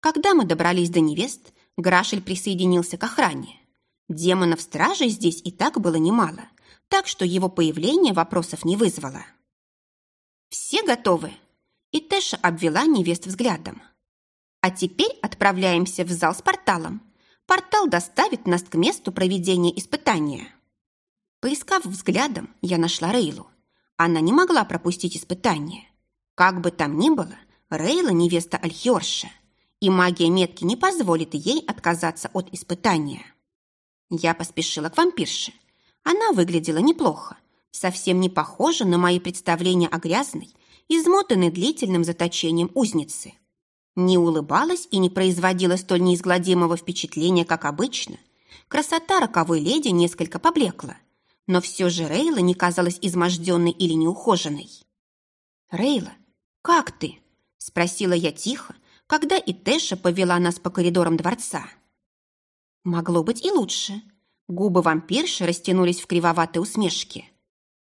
Когда мы добрались до невест, Грашель присоединился к охране. Демонов-стражей здесь и так было немало, так что его появление вопросов не вызвало. «Все готовы?» И Тэша обвела невест взглядом. «А теперь отправляемся в зал с порталом. Портал доставит нас к месту проведения испытания». Поискав взглядом, я нашла Рейлу. Она не могла пропустить испытание. Как бы там ни было, Рейла – невеста Альхиорша, и магия метки не позволит ей отказаться от испытания. Я поспешила к вампирше. Она выглядела неплохо, совсем не похожа на мои представления о грязной, измотанной длительным заточением узницы. Не улыбалась и не производила столь неизгладимого впечатления, как обычно. Красота роковой леди несколько поблекла, но все же Рейла не казалась изможденной или неухоженной. «Рейла, как ты?» – спросила я тихо, когда и Тэша повела нас по коридорам дворца. Могло быть и лучше. Губы вампирши растянулись в кривоватой усмешке.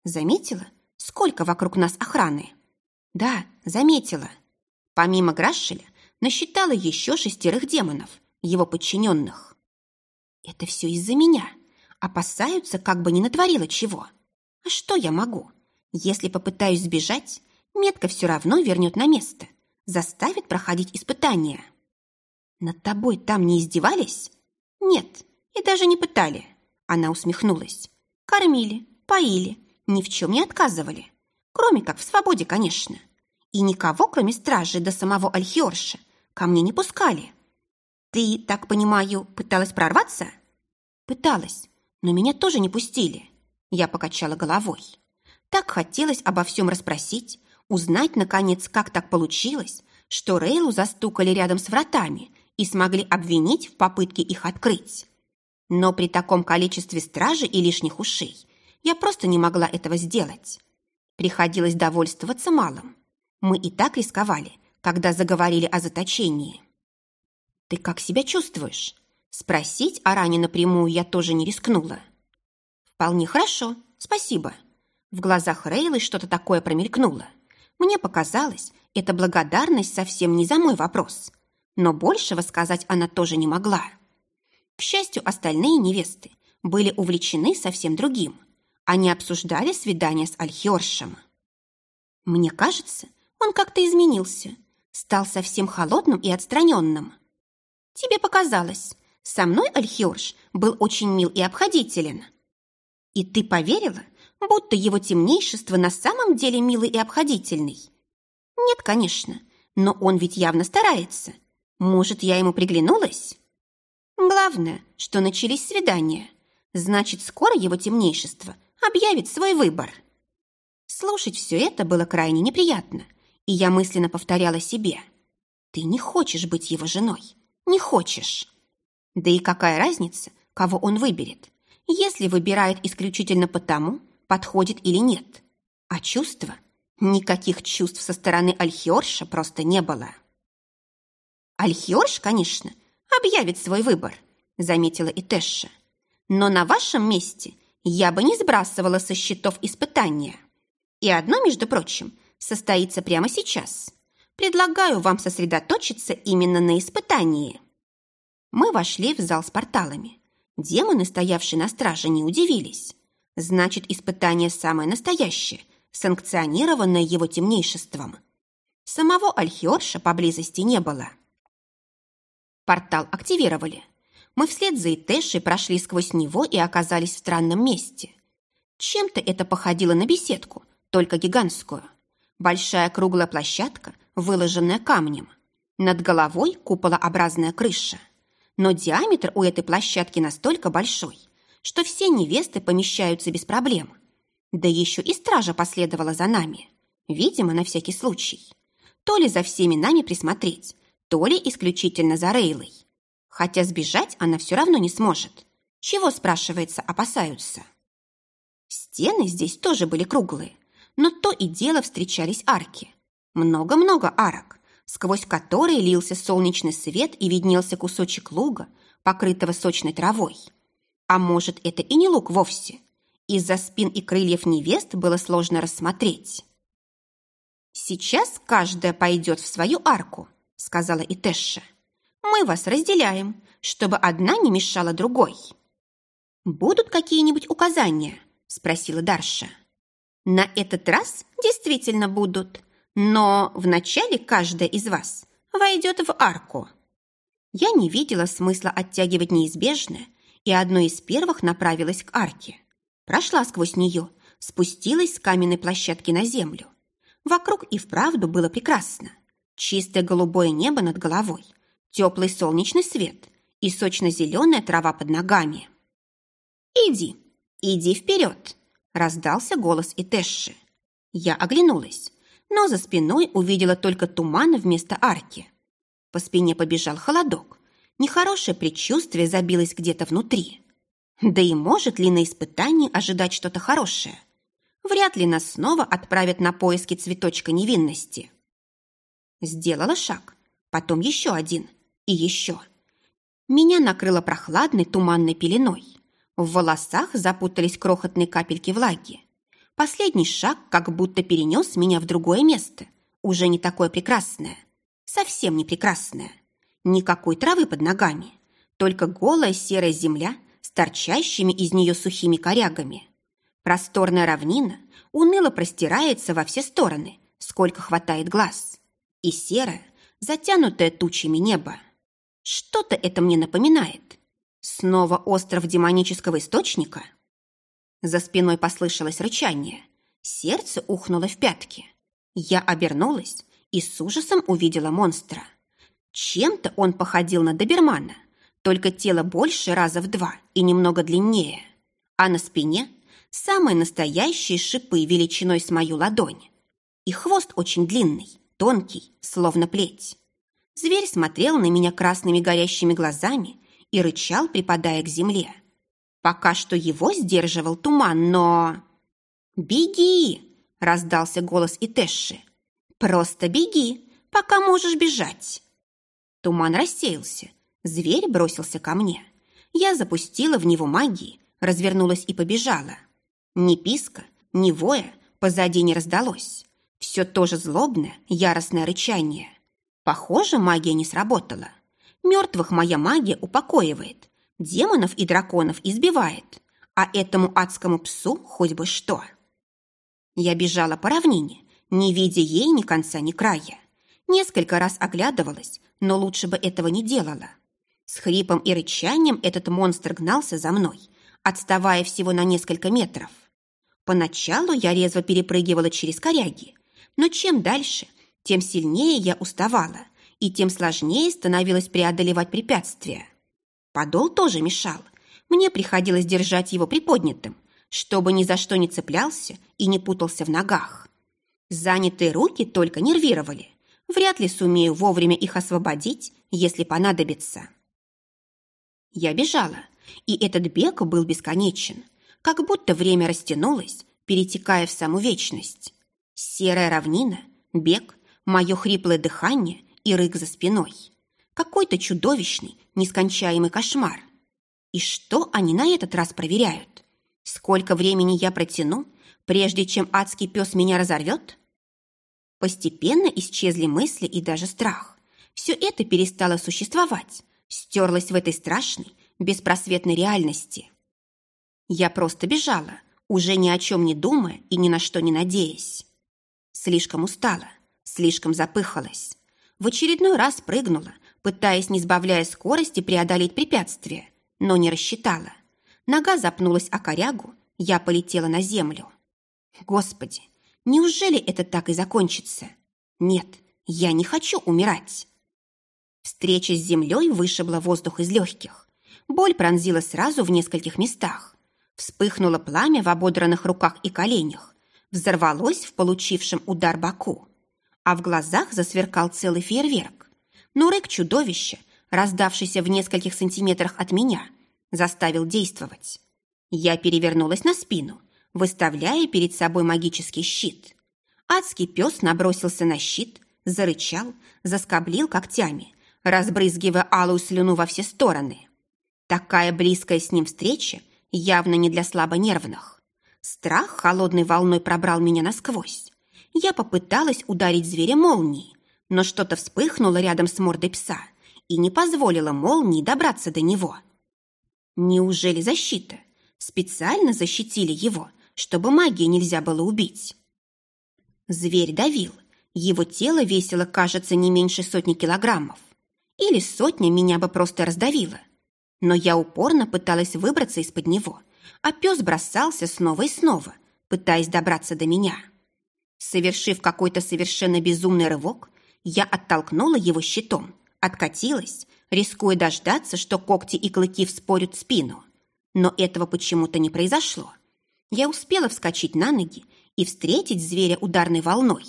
Заметила, сколько вокруг нас охраны? Да, заметила. Помимо Грашеля, насчитала еще шестерых демонов, его подчиненных. Это все из-за меня. Опасаются, как бы не натворила чего. А что я могу? Если попытаюсь сбежать, метка все равно вернет на место, заставит проходить испытания. Над тобой там не издевались? «Нет, и даже не пытали». Она усмехнулась. «Кормили, поили, ни в чем не отказывали. Кроме как в свободе, конечно. И никого, кроме стражи до самого Альхиорша, ко мне не пускали. Ты, так понимаю, пыталась прорваться?» «Пыталась, но меня тоже не пустили». Я покачала головой. Так хотелось обо всем расспросить, узнать, наконец, как так получилось, что Рейлу застукали рядом с вратами и смогли обвинить в попытке их открыть. Но при таком количестве стражи и лишних ушей я просто не могла этого сделать. Приходилось довольствоваться малым. Мы и так рисковали, когда заговорили о заточении. «Ты как себя чувствуешь?» Спросить о ране напрямую я тоже не рискнула. «Вполне хорошо, спасибо». В глазах Рейлы что-то такое промелькнуло. Мне показалось, это благодарность совсем не за мой вопрос. Но большего сказать она тоже не могла. К счастью, остальные невесты были увлечены совсем другим. Они обсуждали свидание с Альхиоршем. Мне кажется, он как-то изменился, стал совсем холодным и отстраненным. Тебе показалось, со мной Альхиорш был очень мил и обходителен. И ты поверила, будто его темнейшество на самом деле милый и обходительный? Нет, конечно, но он ведь явно старается. Может, я ему приглянулась? Главное, что начались свидания. Значит, скоро его темнейшество объявит свой выбор. Слушать все это было крайне неприятно, и я мысленно повторяла себе. Ты не хочешь быть его женой. Не хочешь. Да и какая разница, кого он выберет, если выбирает исключительно потому, подходит или нет. А чувства? Никаких чувств со стороны Альхиорша просто не было. Альхиорш, конечно, объявит свой выбор, заметила и. Но на вашем месте я бы не сбрасывала со счетов испытания. И одно, между прочим, состоится прямо сейчас. Предлагаю вам сосредоточиться именно на испытании. Мы вошли в зал с порталами. Демоны, стоявшие на страже, не удивились. Значит, испытание самое настоящее, санкционированное его темнейшеством. Самого Альхиорша поблизости не было. Портал активировали. Мы вслед за Итэшей прошли сквозь него и оказались в странном месте. Чем-то это походило на беседку, только гигантскую. Большая круглая площадка, выложенная камнем. Над головой куполообразная крыша но диаметр у этой площадки настолько большой, что все невесты помещаются без проблем. Да еще и стража последовала за нами. Видимо, на всякий случай. То ли за всеми нами присмотреть, то ли исключительно за Рейлой. Хотя сбежать она все равно не сможет. Чего, спрашивается, опасаются? Стены здесь тоже были круглые, но то и дело встречались арки. Много-много арок сквозь который лился солнечный свет и виднелся кусочек луга, покрытого сочной травой. А может, это и не луг вовсе. Из-за спин и крыльев невест было сложно рассмотреть. «Сейчас каждая пойдет в свою арку», — сказала Итэша. «Мы вас разделяем, чтобы одна не мешала другой». «Будут какие-нибудь указания?» — спросила Дарша. «На этот раз действительно будут», но вначале каждая из вас войдет в арку. Я не видела смысла оттягивать неизбежное, и одной из первых направилась к арке. Прошла сквозь нее, спустилась с каменной площадки на землю. Вокруг и вправду было прекрасно. Чистое голубое небо над головой, теплый солнечный свет и сочно-зеленая трава под ногами. «Иди, иди вперед!» – раздался голос Итэши. Я оглянулась но за спиной увидела только туман вместо арки. По спине побежал холодок. Нехорошее предчувствие забилось где-то внутри. Да и может ли на испытании ожидать что-то хорошее? Вряд ли нас снова отправят на поиски цветочка невинности. Сделала шаг, потом еще один и еще. Меня накрыло прохладной туманной пеленой. В волосах запутались крохотные капельки влаги. Последний шаг как будто перенес меня в другое место, уже не такое прекрасное, совсем не прекрасное. Никакой травы под ногами, только голая серая земля с торчащими из нее сухими корягами. Просторная равнина уныло простирается во все стороны, сколько хватает глаз. И серое, затянутое тучами небо. Что-то это мне напоминает. Снова остров демонического источника – за спиной послышалось рычание. Сердце ухнуло в пятки. Я обернулась и с ужасом увидела монстра. Чем-то он походил на добермана, только тело больше раза в два и немного длиннее. А на спине самые настоящие шипы величиной с мою ладонь. И хвост очень длинный, тонкий, словно плеть. Зверь смотрел на меня красными горящими глазами и рычал, припадая к земле. Пока что его сдерживал туман, но... «Беги!» – раздался голос Итэши. «Просто беги, пока можешь бежать!» Туман рассеялся. Зверь бросился ко мне. Я запустила в него магии, развернулась и побежала. Ни писка, ни воя позади не раздалось. Все тоже злобное, яростное рычание. Похоже, магия не сработала. Мертвых моя магия упокоивает, демонов и драконов избивает, а этому адскому псу хоть бы что. Я бежала по равнине, не видя ей ни конца, ни края. Несколько раз оглядывалась, но лучше бы этого не делала. С хрипом и рычанием этот монстр гнался за мной, отставая всего на несколько метров. Поначалу я резво перепрыгивала через коряги, но чем дальше, тем сильнее я уставала, и тем сложнее становилось преодолевать препятствия. Подол тоже мешал. Мне приходилось держать его приподнятым, чтобы ни за что не цеплялся и не путался в ногах. Занятые руки только нервировали. Вряд ли сумею вовремя их освободить, если понадобится. Я бежала, и этот бег был бесконечен, как будто время растянулось, перетекая в саму вечность. Серая равнина, бег, мое хриплое дыхание и рык за спиной. Какой-то чудовищный, нескончаемый кошмар. И что они на этот раз проверяют? Сколько времени я протяну, прежде чем адский пес меня разорвет? Постепенно исчезли мысли и даже страх. Все это перестало существовать, стерлось в этой страшной, беспросветной реальности. Я просто бежала, уже ни о чем не думая и ни на что не надеясь. Слишком устала, слишком запыхалась. В очередной раз прыгнула, пытаясь, не сбавляя скорости, преодолеть препятствие, но не рассчитала. Нога запнулась о корягу, я полетела на землю. Господи, Неужели это так и закончится? Нет, я не хочу умирать. Встреча с землей вышибла воздух из легких. Боль пронзила сразу в нескольких местах. Вспыхнуло пламя в ободранных руках и коленях. Взорвалось в получившем удар боку. А в глазах засверкал целый фейерверк. Но рык чудовища, раздавшийся в нескольких сантиметрах от меня, заставил действовать. Я перевернулась на спину – выставляя перед собой магический щит. Адский пес набросился на щит, зарычал, заскоблил когтями, разбрызгивая алую слюну во все стороны. Такая близкая с ним встреча явно не для слабонервных. Страх холодной волной пробрал меня насквозь. Я попыталась ударить зверя молнией, но что-то вспыхнуло рядом с мордой пса и не позволило молнии добраться до него. Неужели защита? Специально защитили его, чтобы магии нельзя было убить. Зверь давил. Его тело весило, кажется, не меньше сотни килограммов. Или сотня меня бы просто раздавила. Но я упорно пыталась выбраться из-под него, а пес бросался снова и снова, пытаясь добраться до меня. Совершив какой-то совершенно безумный рывок, я оттолкнула его щитом, откатилась, рискуя дождаться, что когти и клыки вспорят спину. Но этого почему-то не произошло я успела вскочить на ноги и встретить зверя ударной волной.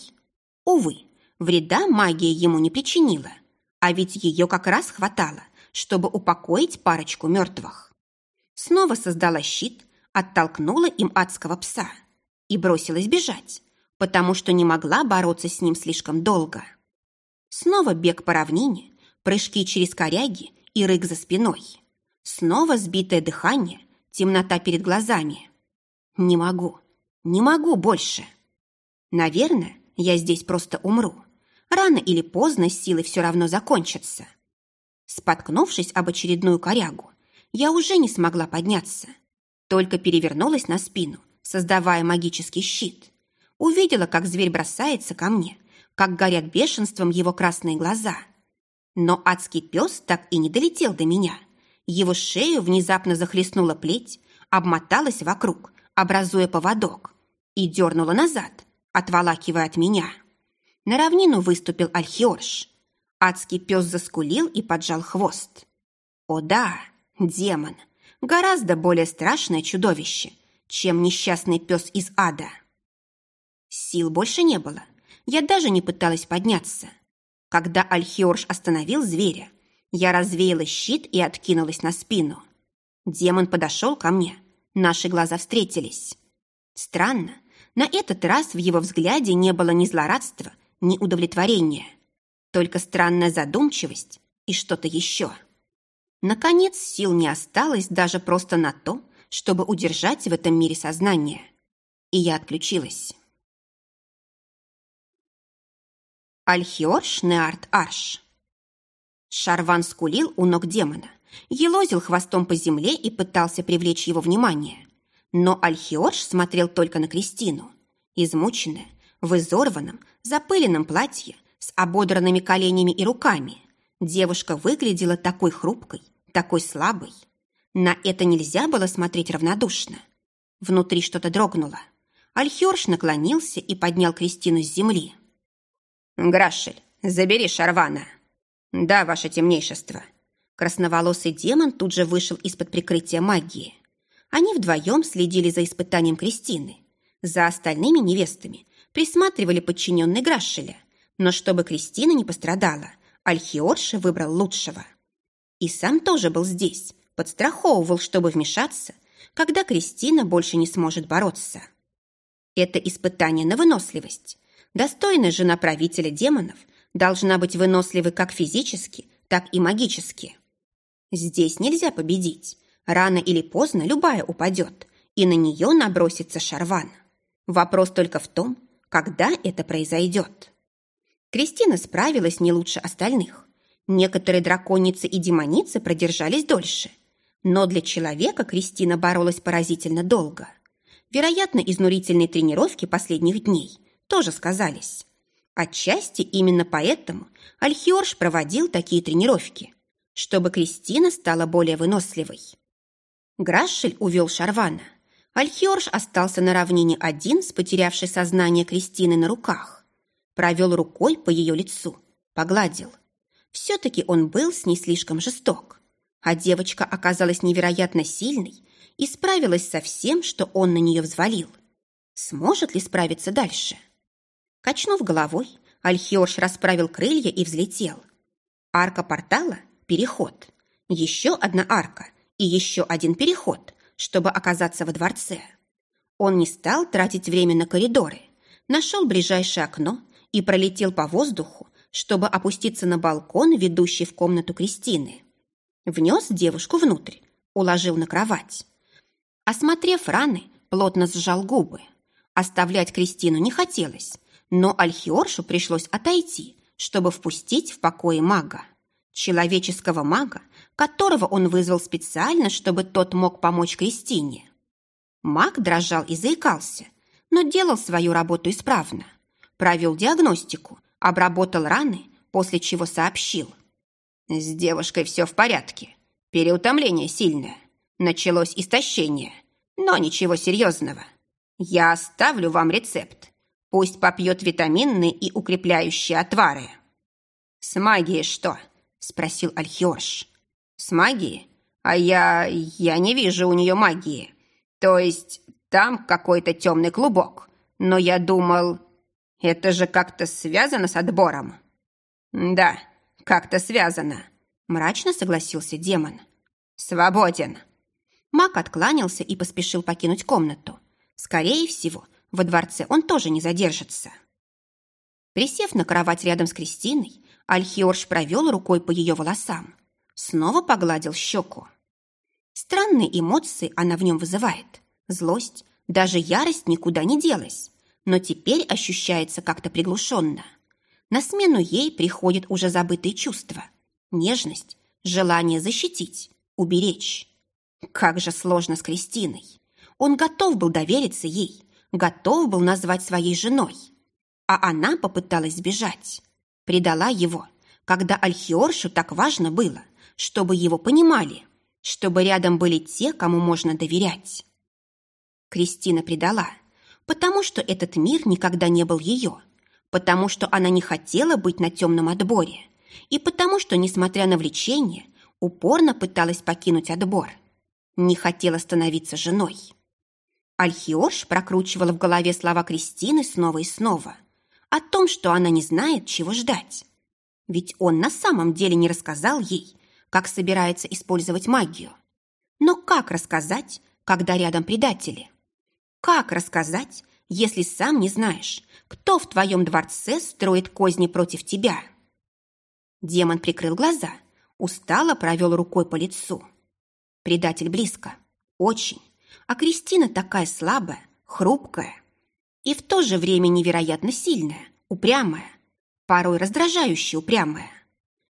Увы, вреда магия ему не причинила, а ведь ее как раз хватало, чтобы упокоить парочку мертвых. Снова создала щит, оттолкнула им адского пса и бросилась бежать, потому что не могла бороться с ним слишком долго. Снова бег по равнине, прыжки через коряги и рык за спиной. Снова сбитое дыхание, темнота перед глазами. Не могу, не могу больше. Наверное, я здесь просто умру. Рано или поздно силы все равно закончатся. Споткнувшись об очередную корягу, я уже не смогла подняться. Только перевернулась на спину, создавая магический щит. Увидела, как зверь бросается ко мне, как горят бешенством его красные глаза. Но адский пес так и не долетел до меня. Его шею внезапно захлестнула плеть, обмоталась вокруг, образуя поводок, и дернула назад, отволакивая от меня. На равнину выступил Альхиорш. Адский пес заскулил и поджал хвост. О да, демон, гораздо более страшное чудовище, чем несчастный пес из ада. Сил больше не было. Я даже не пыталась подняться. Когда Альхиорш остановил зверя, я развеяла щит и откинулась на спину. Демон подошел ко мне, Наши глаза встретились. Странно, на этот раз в его взгляде не было ни злорадства, ни удовлетворения. Только странная задумчивость и что-то еще. Наконец, сил не осталось даже просто на то, чтобы удержать в этом мире сознание. И я отключилась. Альхиорш Неарт Арш. Шарван скулил у ног демона, елозил хвостом по земле и пытался привлечь его внимание. Но Альхиорш смотрел только на Кристину. Измученная, в изорванном, запыленном платье, с ободранными коленями и руками, девушка выглядела такой хрупкой, такой слабой. На это нельзя было смотреть равнодушно. Внутри что-то дрогнуло. Альхиорш наклонился и поднял Кристину с земли. «Грашель, забери Шарвана!» «Да, ваше темнейшество». Красноволосый демон тут же вышел из-под прикрытия магии. Они вдвоем следили за испытанием Кристины. За остальными невестами присматривали подчиненные Грашеля. Но чтобы Кристина не пострадала, Альхиорша выбрал лучшего. И сам тоже был здесь, подстраховывал, чтобы вмешаться, когда Кристина больше не сможет бороться. Это испытание на выносливость. Достойная жена правителя демонов должна быть выносливой как физически, так и магически. Здесь нельзя победить. Рано или поздно любая упадет, и на нее набросится шарван. Вопрос только в том, когда это произойдет. Кристина справилась не лучше остальных. Некоторые драконицы и демоницы продержались дольше. Но для человека Кристина боролась поразительно долго. Вероятно, изнурительные тренировки последних дней тоже сказались. Отчасти именно поэтому Альхиорш проводил такие тренировки, чтобы Кристина стала более выносливой. Грашель увел Шарвана. Альхиорш остался на равнине один с потерявшей сознание Кристины на руках. Провел рукой по ее лицу, погладил. Все-таки он был с ней слишком жесток. А девочка оказалась невероятно сильной и справилась со всем, что он на нее взвалил. Сможет ли справиться дальше? — Качнув головой, Альхиорш расправил крылья и взлетел. Арка портала – переход. Еще одна арка и еще один переход, чтобы оказаться во дворце. Он не стал тратить время на коридоры, нашел ближайшее окно и пролетел по воздуху, чтобы опуститься на балкон, ведущий в комнату Кристины. Внес девушку внутрь, уложил на кровать. Осмотрев раны, плотно сжал губы. Оставлять Кристину не хотелось, но Альхиоршу пришлось отойти, чтобы впустить в покое мага. Человеческого мага, которого он вызвал специально, чтобы тот мог помочь Кристине. Маг дрожал и заикался, но делал свою работу исправно. Провел диагностику, обработал раны, после чего сообщил. С девушкой все в порядке. Переутомление сильное. Началось истощение, но ничего серьезного. Я оставлю вам рецепт. Пусть попьет витаминные и укрепляющие отвары. «С магией что?» – спросил Альхиорш. «С магией? А я... я не вижу у нее магии. То есть там какой-то темный клубок. Но я думал, это же как-то связано с отбором». «Да, как-то связано», – мрачно согласился демон. «Свободен». Маг откланялся и поспешил покинуть комнату. Скорее всего, во дворце он тоже не задержится. Присев на кровать рядом с Кристиной, Альхиорш провел рукой по ее волосам. Снова погладил щеку. Странные эмоции она в нем вызывает. Злость, даже ярость никуда не делась, но теперь ощущается как-то приглушенно. На смену ей приходят уже забытые чувства. Нежность, желание защитить, уберечь. Как же сложно с Кристиной. Он готов был довериться ей, готов был назвать своей женой. А она попыталась сбежать. Предала его, когда Альхиоршу так важно было, чтобы его понимали, чтобы рядом были те, кому можно доверять. Кристина предала, потому что этот мир никогда не был ее, потому что она не хотела быть на темном отборе и потому что, несмотря на влечение, упорно пыталась покинуть отбор. Не хотела становиться женой. Альхиорш прокручивала в голове слова Кристины снова и снова. О том, что она не знает, чего ждать. Ведь он на самом деле не рассказал ей, как собирается использовать магию. Но как рассказать, когда рядом предатели? Как рассказать, если сам не знаешь, кто в твоем дворце строит козни против тебя? Демон прикрыл глаза, устало провел рукой по лицу. Предатель близко, очень, А Кристина такая слабая, хрупкая и в то же время невероятно сильная, упрямая, порой раздражающе упрямая.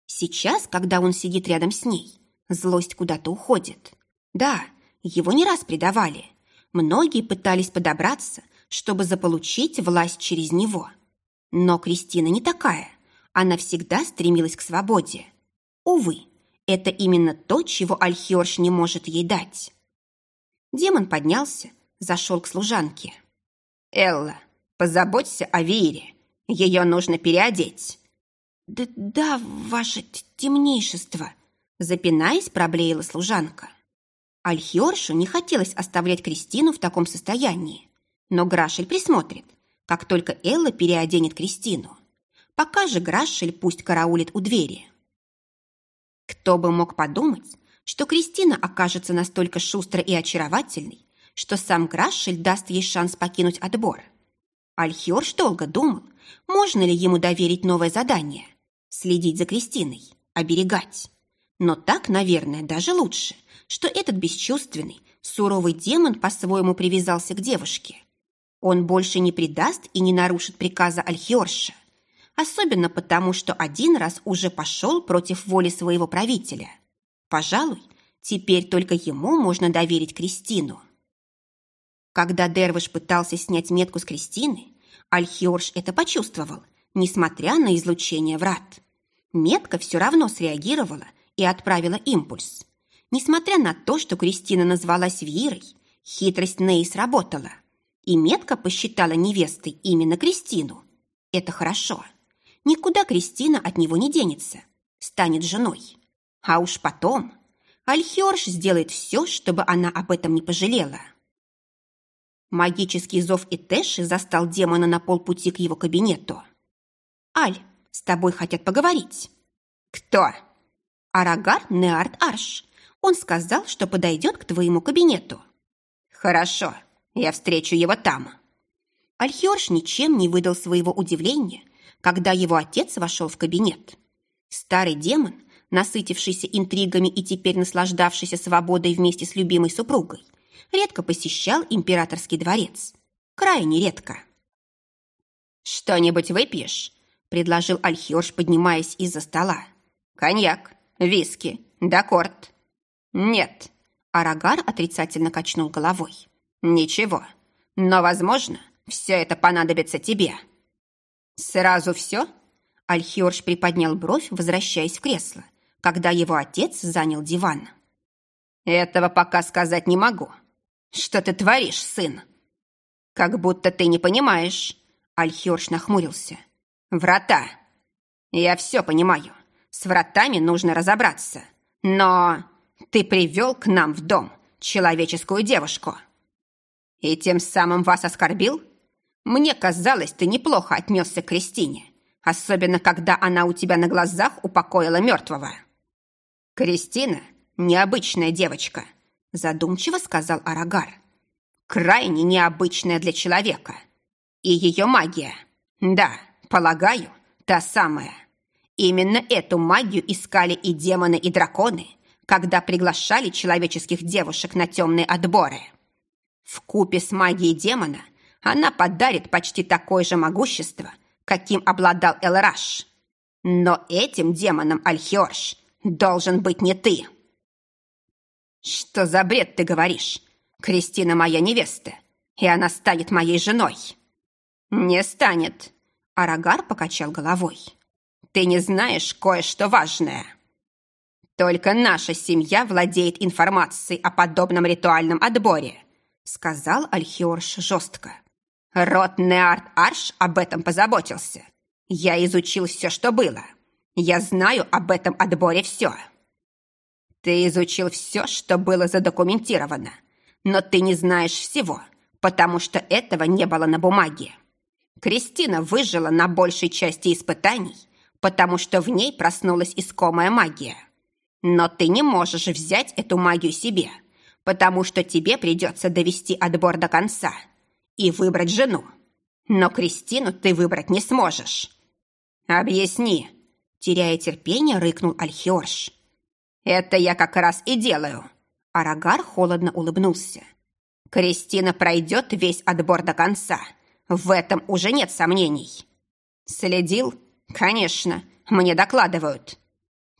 Сейчас, когда он сидит рядом с ней, злость куда-то уходит. Да, его не раз предавали. Многие пытались подобраться, чтобы заполучить власть через него. Но Кристина не такая. Она всегда стремилась к свободе. Увы, это именно то, чего Альхиорш не может ей дать. Демон поднялся, зашел к служанке. «Элла, позаботься о Вире. Ее нужно переодеть». «Да, да ваше темнейшество», запинаясь, проблеяла служанка. Альхиоршу не хотелось оставлять Кристину в таком состоянии, но Грашель присмотрит, как только Элла переоденет Кристину. Пока же Грашель пусть караулит у двери. Кто бы мог подумать, что Кристина окажется настолько шустрой и очаровательной, что сам Грашель даст ей шанс покинуть отбор. Альхиорш долго думал, можно ли ему доверить новое задание – следить за Кристиной, оберегать. Но так, наверное, даже лучше, что этот бесчувственный, суровый демон по-своему привязался к девушке. Он больше не предаст и не нарушит приказа Альхиорша особенно потому, что один раз уже пошел против воли своего правителя. Пожалуй, теперь только ему можно доверить Кристину. Когда Дервиш пытался снять метку с Кристины, Альхиорш это почувствовал, несмотря на излучение врат. Метка все равно среагировала и отправила импульс. Несмотря на то, что Кристина назвалась Вирой, хитрость Ней сработала, и метка посчитала невестой именно Кристину. Это хорошо. Никуда Кристина от него не денется. Станет женой. А уж потом Альхиорш сделает все, чтобы она об этом не пожалела. Магический зов Итэши застал демона на полпути к его кабинету. «Аль, с тобой хотят поговорить». «Кто?» «Арагар Неарт Арш. Он сказал, что подойдет к твоему кабинету». «Хорошо, я встречу его там». Альхиорш ничем не выдал своего удивления, когда его отец вошел в кабинет. Старый демон, насытившийся интригами и теперь наслаждавшийся свободой вместе с любимой супругой, редко посещал императорский дворец. Крайне редко. «Что-нибудь выпьешь?» – предложил Альхиорж, поднимаясь из-за стола. «Коньяк, виски, дакорд». «Нет», – Арагар отрицательно качнул головой. «Ничего, но, возможно, все это понадобится тебе». «Сразу все?» Альхиорж приподнял бровь, возвращаясь в кресло, когда его отец занял диван. «Этого пока сказать не могу. Что ты творишь, сын?» «Как будто ты не понимаешь», — Альхиорж нахмурился. «Врата. Я все понимаю. С вратами нужно разобраться. Но ты привел к нам в дом человеческую девушку. И тем самым вас оскорбил?» Мне казалось, ты неплохо отнесся к Кристине, особенно когда она у тебя на глазах упокоила мертвого. Кристина – необычная девочка, задумчиво сказал Арагар. Крайне необычная для человека. И ее магия. Да, полагаю, та самая. Именно эту магию искали и демоны, и драконы, когда приглашали человеческих девушек на темные отборы. В купе с магией демона она подарит почти такое же могущество, каким обладал Элраш. Но этим демоном Альхиорш должен быть не ты. Что за бред ты говоришь? Кристина моя невеста, и она станет моей женой. Не станет. Арагар покачал головой. Ты не знаешь кое-что важное. Только наша семья владеет информацией о подобном ритуальном отборе, сказал Альхиорш жестко. Рот Неарт Арш об этом позаботился. Я изучил все, что было. Я знаю об этом отборе все. Ты изучил все, что было задокументировано, но ты не знаешь всего, потому что этого не было на бумаге. Кристина выжила на большей части испытаний, потому что в ней проснулась искомая магия. Но ты не можешь взять эту магию себе, потому что тебе придется довести отбор до конца – и выбрать жену. Но Кристину ты выбрать не сможешь. Объясни. Теряя терпение, рыкнул Альхиорш. Это я как раз и делаю. Арагар холодно улыбнулся. Кристина пройдет весь отбор до конца. В этом уже нет сомнений. Следил? Конечно, мне докладывают.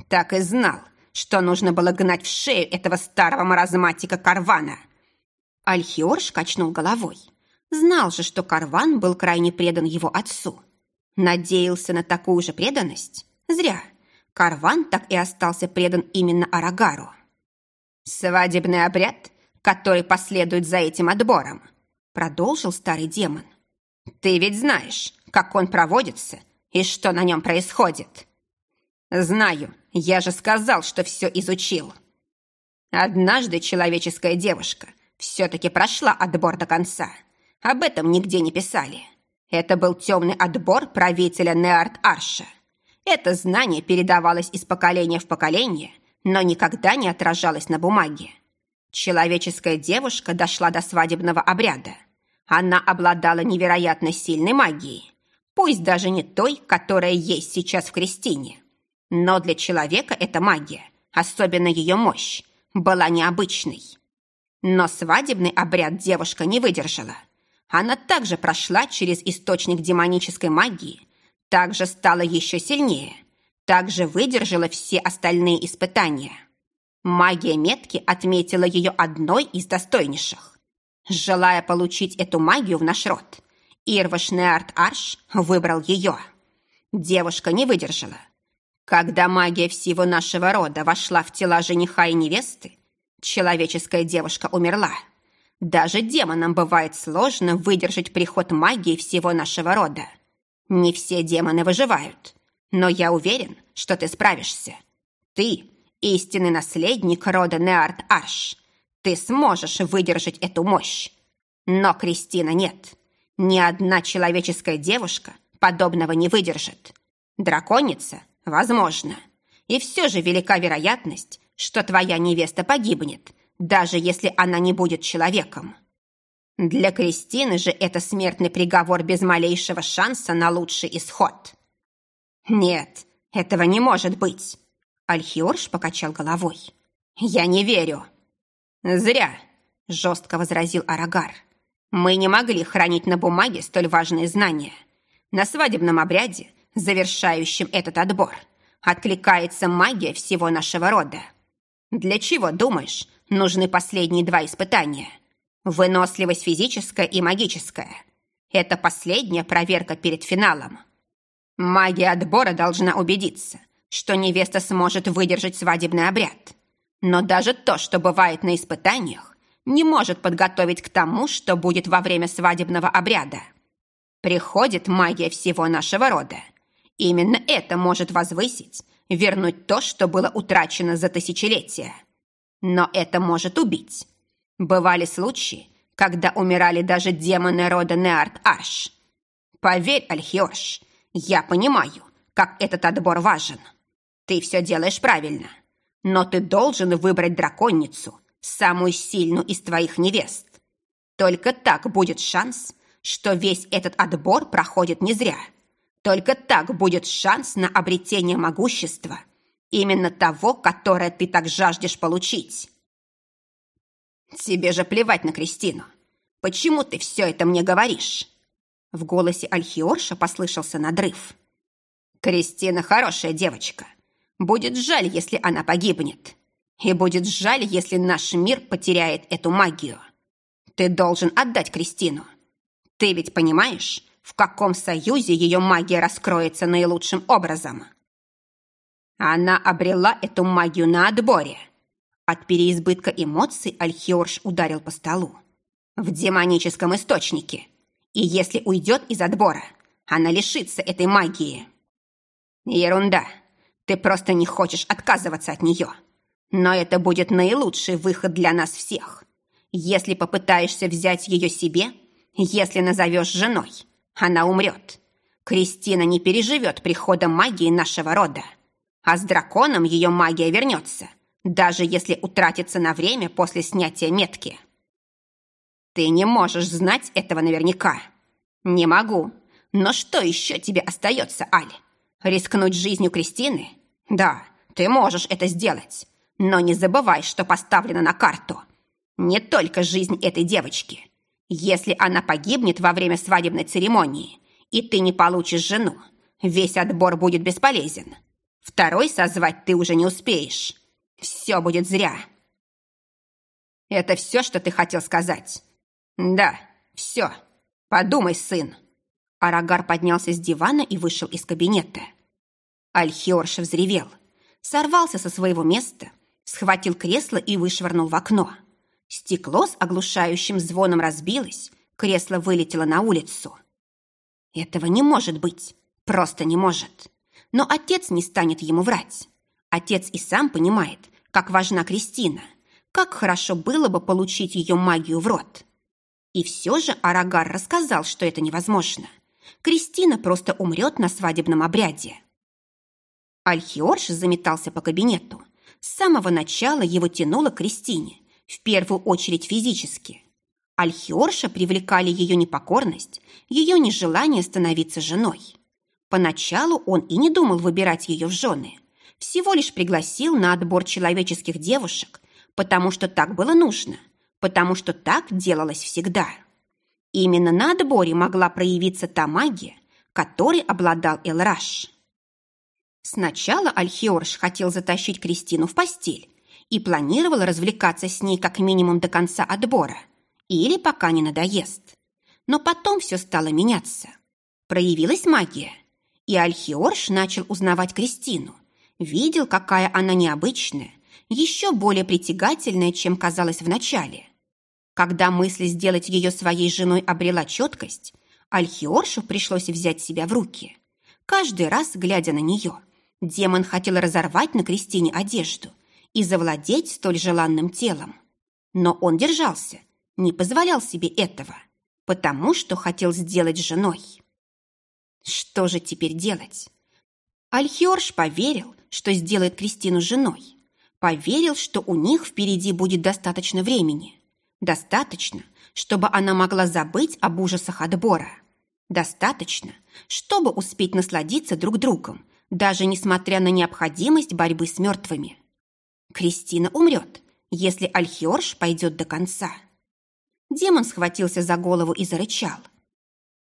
Так и знал, что нужно было гнать в шею этого старого маразматика Карвана. Альхиорш качнул головой. Знал же, что Карван был крайне предан его отцу. Надеялся на такую же преданность? Зря. Карван так и остался предан именно Арагару. «Свадебный обряд, который последует за этим отбором», продолжил старый демон. «Ты ведь знаешь, как он проводится и что на нем происходит?» «Знаю, я же сказал, что все изучил». Однажды человеческая девушка все-таки прошла отбор до конца. Об этом нигде не писали. Это был темный отбор правителя Неарт-Арша. Это знание передавалось из поколения в поколение, но никогда не отражалось на бумаге. Человеческая девушка дошла до свадебного обряда. Она обладала невероятно сильной магией, пусть даже не той, которая есть сейчас в Кристине. Но для человека эта магия, особенно ее мощь, была необычной. Но свадебный обряд девушка не выдержала. Она также прошла через источник демонической магии, также стала еще сильнее, также выдержала все остальные испытания. Магия метки отметила ее одной из достойнейших. Желая получить эту магию в наш род, Ирваш Неарт Арш выбрал ее. Девушка не выдержала. Когда магия всего нашего рода вошла в тела жениха и невесты, человеческая девушка умерла. Даже демонам бывает сложно выдержать приход магии всего нашего рода. Не все демоны выживают, но я уверен, что ты справишься. Ты – истинный наследник рода Неарт Арш. Ты сможешь выдержать эту мощь. Но Кристина нет. Ни одна человеческая девушка подобного не выдержит. Драконица – возможно. И все же велика вероятность, что твоя невеста погибнет, даже если она не будет человеком. Для Кристины же это смертный приговор без малейшего шанса на лучший исход. Нет, этого не может быть. Альхиорш покачал головой. Я не верю. Зря, жестко возразил Арагар. Мы не могли хранить на бумаге столь важные знания. На свадебном обряде, завершающем этот отбор, откликается магия всего нашего рода. Для чего, думаешь, нужны последние два испытания. Выносливость физическая и магическая. Это последняя проверка перед финалом. Магия отбора должна убедиться, что невеста сможет выдержать свадебный обряд. Но даже то, что бывает на испытаниях, не может подготовить к тому, что будет во время свадебного обряда. Приходит магия всего нашего рода. Именно это может возвысить, вернуть то, что было утрачено за тысячелетия. Но это может убить. Бывали случаи, когда умирали даже демоны рода Неарт-Аш. Поверь, Альхиош, я понимаю, как этот отбор важен. Ты все делаешь правильно. Но ты должен выбрать драконницу, самую сильную из твоих невест. Только так будет шанс, что весь этот отбор проходит не зря. Только так будет шанс на обретение могущества Именно того, которое ты так жаждешь получить. Тебе же плевать на Кристину. Почему ты все это мне говоришь? В голосе Альхиорша послышался надрыв. Кристина хорошая девочка. Будет жаль, если она погибнет. И будет жаль, если наш мир потеряет эту магию. Ты должен отдать Кристину. Ты ведь понимаешь, в каком союзе ее магия раскроется наилучшим образом?» Она обрела эту магию на отборе. От переизбытка эмоций Альхиорш ударил по столу. В демоническом источнике. И если уйдет из отбора, она лишится этой магии. Ерунда. Ты просто не хочешь отказываться от нее. Но это будет наилучший выход для нас всех. Если попытаешься взять ее себе, если назовешь женой, она умрет. Кристина не переживет прихода магии нашего рода. А с драконом ее магия вернется, даже если утратится на время после снятия метки. Ты не можешь знать этого наверняка. Не могу. Но что еще тебе остается, Аль? Рискнуть жизнью Кристины? Да, ты можешь это сделать. Но не забывай, что поставлено на карту. Не только жизнь этой девочки. Если она погибнет во время свадебной церемонии, и ты не получишь жену, весь отбор будет бесполезен. Второй созвать ты уже не успеешь. Все будет зря. Это все, что ты хотел сказать? Да, все. Подумай, сын. Арагар поднялся с дивана и вышел из кабинета. Альхиорш взревел, сорвался со своего места, схватил кресло и вышвырнул в окно. Стекло с оглушающим звоном разбилось, кресло вылетело на улицу. Этого не может быть, просто не может. Но отец не станет ему врать. Отец и сам понимает, как важна Кристина, как хорошо было бы получить ее магию в рот. И все же Арагар рассказал, что это невозможно. Кристина просто умрет на свадебном обряде. Альхиорш заметался по кабинету. С самого начала его тянуло к Кристине, в первую очередь физически. Альхиорша привлекали ее непокорность, ее нежелание становиться женой. Поначалу он и не думал выбирать ее в жены. Всего лишь пригласил на отбор человеческих девушек, потому что так было нужно, потому что так делалось всегда. Именно на отборе могла проявиться та магия, которой обладал Элраш. Сначала Альхиорш хотел затащить Кристину в постель и планировал развлекаться с ней как минимум до конца отбора или пока не надоест. Но потом все стало меняться. Проявилась магия, и Альхиорш начал узнавать Кристину, видел, какая она необычная, еще более притягательная, чем казалось вначале. Когда мысль сделать ее своей женой обрела четкость, Альхиоршу пришлось взять себя в руки. Каждый раз, глядя на нее, демон хотел разорвать на Кристине одежду и завладеть столь желанным телом. Но он держался, не позволял себе этого, потому что хотел сделать женой. Что же теперь делать? Альхиорш поверил, что сделает Кристину женой. Поверил, что у них впереди будет достаточно времени. Достаточно, чтобы она могла забыть об ужасах отбора. Достаточно, чтобы успеть насладиться друг другом, даже несмотря на необходимость борьбы с мертвыми. Кристина умрет, если Альхиорш пойдет до конца. Демон схватился за голову и зарычал.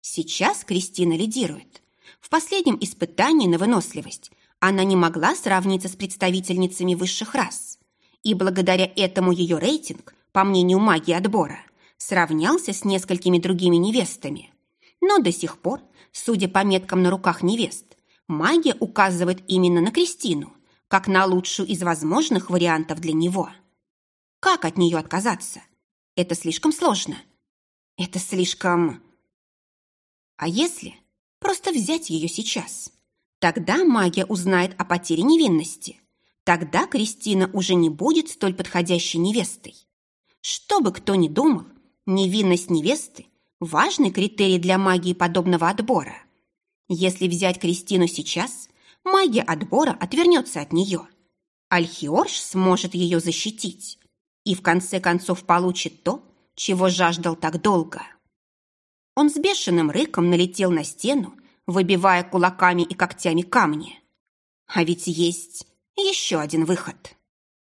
Сейчас Кристина лидирует. В последнем испытании на выносливость она не могла сравниться с представительницами высших рас. И благодаря этому ее рейтинг, по мнению магии отбора, сравнялся с несколькими другими невестами. Но до сих пор, судя по меткам на руках невест, магия указывает именно на Кристину, как на лучшую из возможных вариантов для него. Как от нее отказаться? Это слишком сложно. Это слишком... А если просто взять ее сейчас? Тогда магия узнает о потере невинности. Тогда Кристина уже не будет столь подходящей невестой. Что бы кто ни думал, невинность невесты – важный критерий для магии подобного отбора. Если взять Кристину сейчас, магия отбора отвернется от нее. Альхиорш сможет ее защитить и в конце концов получит то, чего жаждал так долго. Он с бешеным рыком налетел на стену, выбивая кулаками и когтями камни. А ведь есть еще один выход.